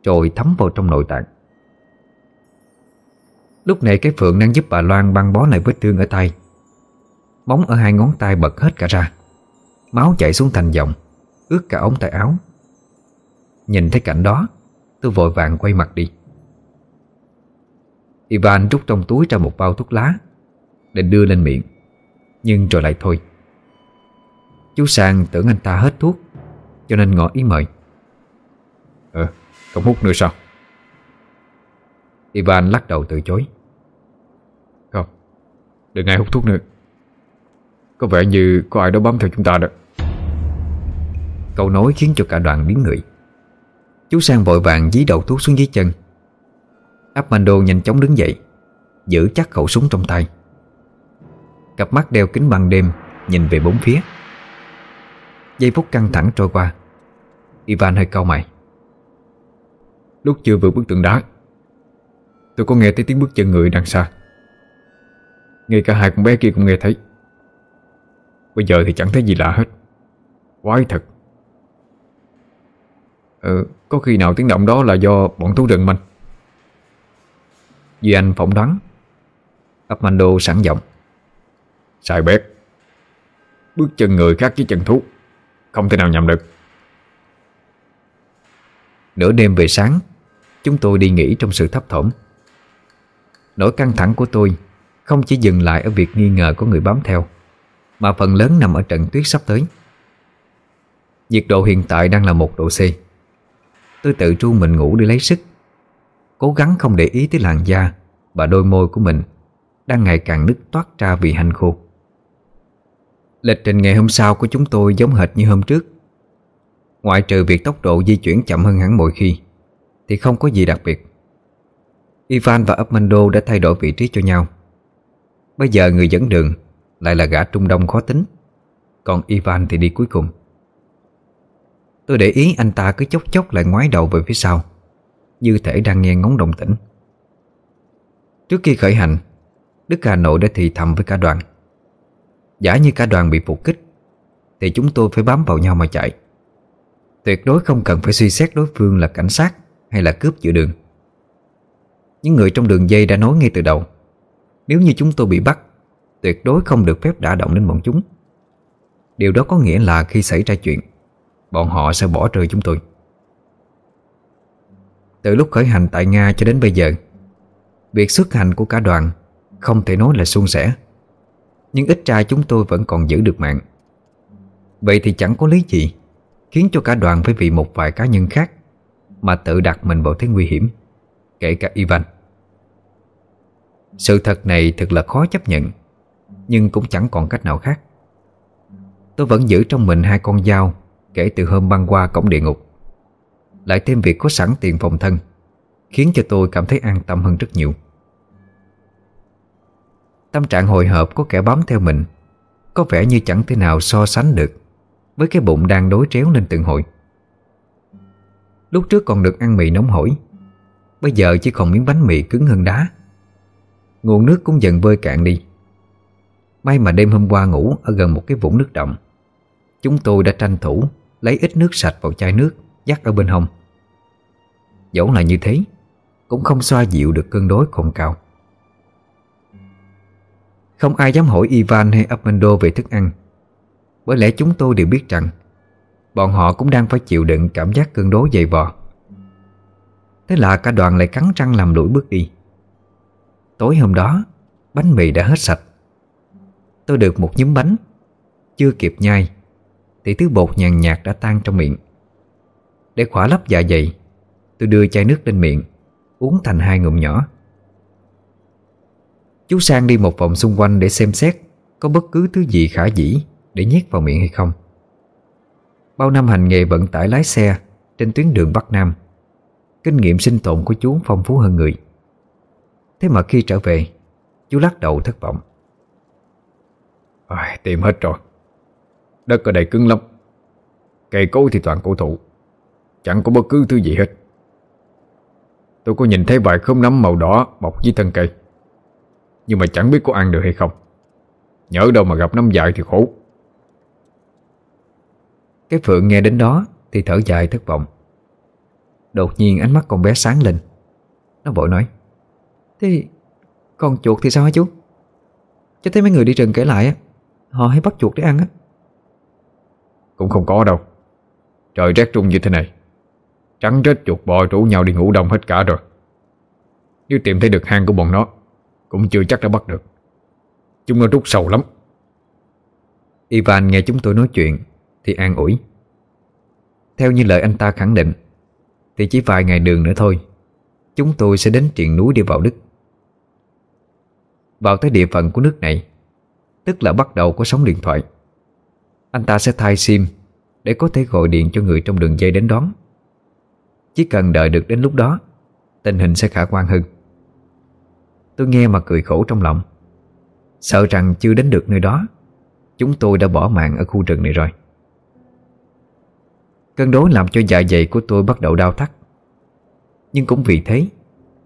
Speaker 1: Rồi thấm vào trong nội tạng. Lúc này cái Phượng đang giúp bà Loan băng bó lại vết thương ở tay. Móng ở hai ngón tay bật hết cả ra. Máu chảy xuống thành dòng, Ướt cả ống tay áo. Nhìn thấy cảnh đó, Tôi vội vàng quay mặt đi. Ivan rút trong túi ra một bao thuốc lá. Định đưa lên miệng. Nhưng rồi lại thôi. Chú Sang tưởng anh ta hết thuốc Cho nên ngỏ ý mời.
Speaker 3: Ờ, không hút nữa sao?
Speaker 1: Ivan lắc đầu từ chối.
Speaker 3: Không, đừng ai hút thuốc nữa. Có vẻ như có ai đó bám theo chúng ta đó.
Speaker 1: Câu nói khiến cho cả đoàn biến người. Chú Sang vội vàng dí đầu thuốc xuống dưới chân. Armando nhanh chóng đứng dậy Giữ chắc khẩu súng trong tay Cặp mắt đeo kính băng đêm Nhìn về bốn phía. Giây phút căng thẳng trôi qua. Ivan hơi cau mày.
Speaker 3: Lúc chưa vượt bức tường đá Tôi có nghe thấy tiếng bước chân người đằng xa. Ngay cả hai con bé kia cũng nghe thấy. Bây giờ thì chẳng thấy gì lạ hết. Quái thật. Ừ, có khi nào tiếng động đó là do bọn thú rừng manh?
Speaker 1: Duy Anh phỏng đoán. Armando sẵn giọng.
Speaker 3: Sai bét. Bước chân người khác với chân thú. Không thể nào nhầm được.
Speaker 1: Nửa đêm về sáng, Chúng tôi đi nghỉ trong sự thấp thỏm. Nỗi căng thẳng của tôi Không chỉ dừng lại ở việc nghi ngờ có người bám theo, Mà phần lớn nằm ở trận tuyết sắp tới. Nhiệt độ hiện tại đang là một độ C. Tôi tự tru mình ngủ để lấy sức, Cố gắng không để ý tới làn da Và đôi môi của mình Đang ngày càng nứt toát ra vì hành khô. Lịch trình ngày hôm sau của chúng tôi giống hệt như hôm trước. Ngoại trừ việc tốc độ di chuyển chậm hơn hẳn mọi khi, Thì không có gì đặc biệt. Ivan và Upmando đã thay đổi vị trí cho nhau. Bây giờ người dẫn đường Lại là gã Trung Đông khó tính, Còn Ivan thì đi cuối cùng. Tôi để ý anh ta cứ chốc chốc lại ngoái đầu về phía sau, Như thể đang nghe ngóng đồng tĩnh. Trước khi khởi hành, Đức Hà Nội đã thì thầm với cả đoàn. Giả như cả đoàn bị phục kích, Thì chúng tôi phải bám vào nhau mà chạy. Tuyệt đối không cần phải suy xét đối phương là cảnh sát Hay là cướp giữa đường. Những người trong đường dây đã nói ngay từ đầu, Nếu như chúng tôi bị bắt, Tuyệt đối không được phép đả động đến bọn chúng. Điều đó có nghĩa là khi xảy ra chuyện, Bọn họ sẽ bỏ rơi chúng tôi. Từ lúc khởi hành tại Nga cho đến bây giờ, Việc xuất hành của cả đoàn Không thể nói là suôn sẻ. Nhưng ít ra chúng tôi vẫn còn giữ được mạng. Vậy thì chẳng có lý gì, Khiến cho cả đoàn phải vì một vài cá nhân khác Mà tự đặt mình vào thế nguy hiểm, Kể cả Ivan. Sự thật này thật là khó chấp nhận, Nhưng cũng chẳng còn cách nào khác. Tôi vẫn giữ trong mình hai con dao Kể từ hôm băng qua cổng địa ngục. Lại thêm việc có sẵn tiền phòng thân, Khiến cho tôi cảm thấy an tâm hơn rất nhiều. Tâm trạng hồi hộp có kẻ bám theo mình. Có vẻ như chẳng thể nào so sánh được Với cái bụng đang đối tréo lên từng hồi. Lúc trước còn được ăn mì nóng hổi, Bây giờ chỉ còn miếng bánh mì cứng hơn đá. Nguồn nước cũng dần vơi cạn đi. May mà đêm hôm qua ngủ Ở gần một cái vũng nước động Chúng tôi đã tranh thủ Lấy ít nước sạch vào chai nước Dắt ở bên hông. Dẫu là như thế, Cũng không xoa dịu được cơn đối khôn cao. Không ai dám hỏi Ivan hay Armando về thức ăn. Bởi lẽ chúng tôi đều biết rằng, Bọn họ cũng đang phải chịu đựng cảm giác cơn đố dày vò. Thế là cả đoàn lại cắn răng làm lũi bước đi. Tối hôm đó, Bánh mì đã hết sạch. Tôi được một nhúm bánh, Chưa kịp nhai, Thì thứ bột nhàn nhạt đã tan trong miệng. Để khỏa lấp dạ dày, Tôi đưa chai nước lên miệng, Uống thành hai ngụm nhỏ. Chú Sang đi một vòng xung quanh để xem xét Có bất cứ thứ gì khả dĩ Để nhét vào miệng hay không. Bao năm hành nghề vận tải lái xe Trên tuyến đường Bắc Nam Kinh nghiệm sinh tồn của chú phong phú hơn người. Thế mà khi trở về Chú lắc đầu thất vọng.
Speaker 3: À, Tìm hết rồi. Đất ở đây cứng lắm. Cây cối thì toàn cổ thụ. Chẳng có bất cứ thứ gì hết. Tôi có nhìn thấy vài khóm nấm màu đỏ Bọc dưới thân cây. Nhưng mà chẳng biết có ăn được hay không. Nhớ đâu mà gặp nấm dại thì khổ.
Speaker 1: Cái Phượng nghe đến đó Thì thở dài thất vọng. Đột nhiên ánh mắt con bé sáng lên. Nó vội nói, Thế con chuột thì sao hả chú? Chứ thấy mấy người đi rừng kể lại á, Họ hay bắt chuột để ăn á.
Speaker 3: Cũng không có đâu. Trời rét trung như thế này. Trắng rết chuột bò rủ nhau đi ngủ đông hết cả rồi. Nếu tìm thấy được hang của bọn nó cũng chưa chắc đã bắt được. Chúng nó rút sầu lắm.
Speaker 1: Ivan nghe chúng tôi nói chuyện Thì an ủi. Theo như lời anh ta khẳng định, Thì chỉ vài ngày đường nữa thôi, Chúng tôi sẽ đến triền núi đi vào Đức. Vào tới địa phận của nước này, Tức là bắt đầu có sóng điện thoại. Anh ta sẽ thay sim Để có thể gọi điện cho người trong đường dây đến đón. Chỉ cần đợi được đến lúc đó, Tình hình sẽ khả quan hơn. Tôi nghe mà cười khổ trong lòng. Sợ rằng chưa đến được nơi đó, Chúng tôi đã bỏ mạng ở khu rừng này rồi. Cơn đối làm cho dạ dày của tôi bắt đầu đau thắt. Nhưng cũng vì thế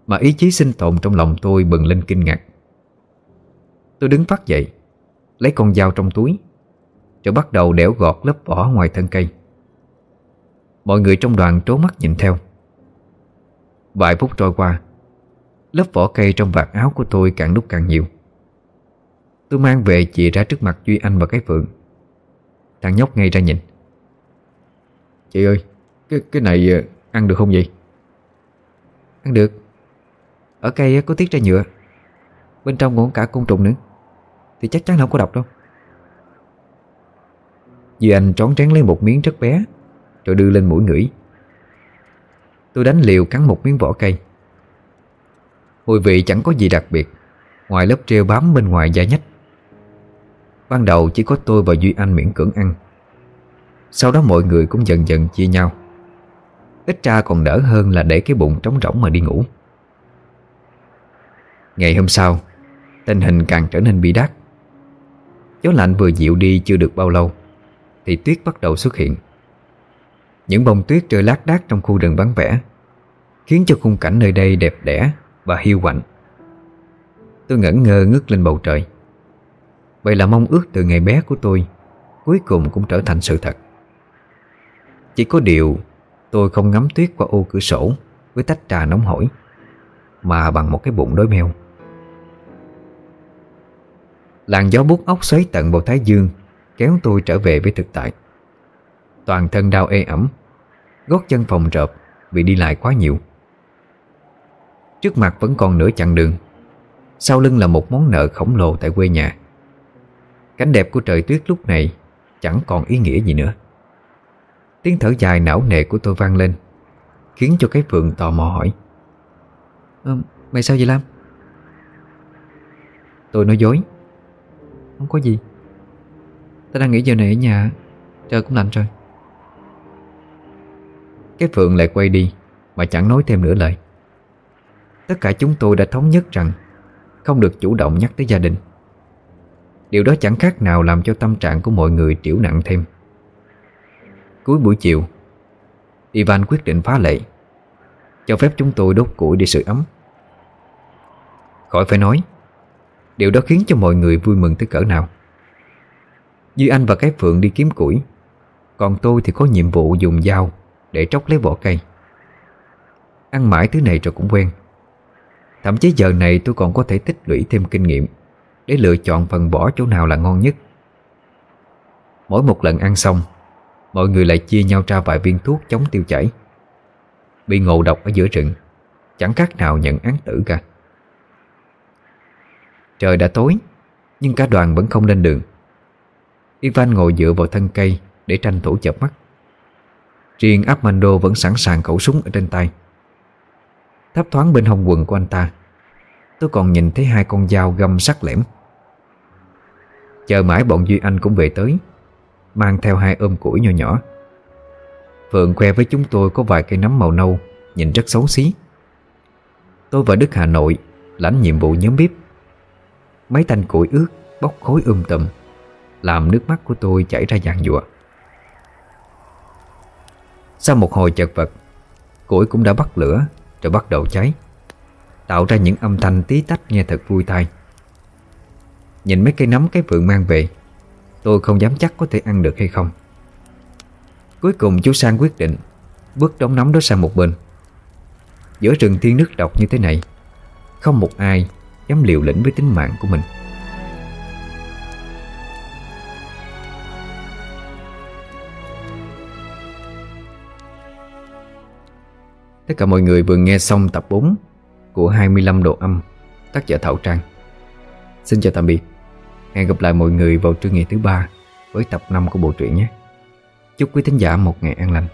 Speaker 1: Mà ý chí sinh tồn trong lòng tôi bừng lên kinh ngạc. Tôi đứng phát dậy, Lấy con dao trong túi, Rồi bắt đầu đẽo gọt lớp vỏ ngoài thân cây. Mọi người trong đoàn trố mắt nhìn theo. Vài phút trôi qua Lớp vỏ cây trong vạt áo của tôi càng lúc càng nhiều. Tôi mang về chìa ra trước mặt Duy Anh và cái Phượng. Thằng nhóc ngay ra nhìn.
Speaker 3: Chị ơi, Cái cái này ờ, ăn được không vậy?
Speaker 2: Ăn được. Ở cây có tiết ra nhựa. Bên trong còn cả côn trùng nữa. Thì chắc chắn là không có độc đâu.
Speaker 1: Duy Anh trón trán lấy một miếng rất bé, Rồi đưa lên mũi ngửi. Tôi đánh liều cắn một miếng vỏ cây. Mùi vị chẳng có gì đặc biệt. Ngoài lớp treo bám bên ngoài da nhách. Ban đầu chỉ có tôi và Duy Anh miễn cưỡng ăn. Sau đó mọi người cũng dần dần chia nhau. Ít ra còn đỡ hơn là để cái bụng trống rỗng mà đi ngủ. Ngày hôm sau, Tình hình càng trở nên bi đát. Gió lạnh vừa dịu đi chưa được bao lâu, Thì tuyết bắt đầu xuất hiện. Những bông tuyết rơi lác đác trong khu rừng vắng vẻ, Khiến cho khung cảnh nơi đây đẹp đẽ và hiu quạnh. Tôi ngẩn ngơ ngước lên bầu trời. Vậy là mong ước từ ngày bé của tôi Cuối cùng cũng trở thành sự thật. Chỉ có điều Tôi không ngắm tuyết qua ô cửa sổ Với tách trà nóng hổi, Mà bằng một cái bụng đối mèo. Làn gió bút ốc xoáy tận bầu thái dương Kéo tôi trở về với thực tại. Toàn thân đau ê ẩm, Gót chân phòng rợp Vì đi lại quá nhiều. Trước mặt vẫn còn nửa chặng đường. Sau lưng là một món nợ khổng lồ tại quê nhà. Cảnh đẹp của trời tuyết lúc này Chẳng còn ý nghĩa gì nữa. Tiếng thở dài não nề của tôi vang lên Khiến cho cái phượng tò mò hỏi.
Speaker 2: Ờ, Mày sao vậy Lam?
Speaker 1: Tôi nói dối.
Speaker 2: Không có gì. Tao đang nghĩ giờ này ở nhà Trời cũng lạnh rồi.
Speaker 1: Cái Phượng lại quay đi Mà chẳng nói thêm nữa lời Tất cả chúng tôi đã thống nhất rằng Không được chủ động nhắc tới gia đình. Điều đó chẳng khác nào làm cho tâm trạng của mọi người triểu nặng thêm. Cuối buổi chiều, Ivan quyết định phá lệ, Cho phép chúng tôi đốt củi để sưởi ấm. Khỏi phải nói, Điều đó khiến cho mọi người vui mừng tới cỡ nào. Duy Anh và cái Phượng đi kiếm củi, Còn tôi thì có nhiệm vụ dùng dao Để tróc lấy vỏ cây. Ăn mãi thứ này rồi cũng quen. Thậm chí giờ này tôi còn có thể tích lũy thêm kinh nghiệm Để lựa chọn phần bỏ chỗ nào là ngon nhất. Mỗi một lần ăn xong, Mọi người lại chia nhau ra vài viên thuốc chống tiêu chảy. Bị ngộ độc ở giữa rừng, Chẳng khác nào nhận án tử cả. Trời đã tối, Nhưng cả đoàn vẫn không lên đường. Ivan ngồi dựa vào thân cây Để tranh thủ chợp mắt. Riêng Armando vẫn sẵn sàng khẩu súng ở trên tay. Thấp thoáng bên hông quần của anh ta. Tôi còn nhìn thấy hai con dao găm sắc lẻm. Chờ mãi bọn Duy Anh cũng về tới, Mang theo hai ôm củi nhỏ nhỏ. Phượng khoe với chúng tôi có vài cây nấm màu nâu, Nhìn rất xấu xí. Tôi và Đức Hà Nội Lãnh nhiệm vụ nhóm bếp. Mấy thanh củi ướt bốc khối um tùm, Làm nước mắt của tôi chảy ra dạng dụa Sau một hồi chật vật, Củi cũng đã bắt lửa rồi bắt đầu cháy, Tạo ra những âm thanh tí tách nghe thật vui tai. Nhìn mấy cây nấm cái vượng mang về, Tôi không dám chắc có thể ăn được hay không. Cuối cùng chú Sang quyết định Bước đống nấm đó sang một bên. Giữa rừng thiên nước độc như thế này, Không một ai dám liều lĩnh với tính mạng của mình. Tất cả mọi người vừa nghe xong tập 4 của 25 độ âm, tác giả Thảo Trang. Xin chào tạm biệt. Hẹn gặp lại mọi người vào trưa ngày thứ ba với tập 5 của bộ truyện nhé. Chúc quý thính giả một ngày an lành.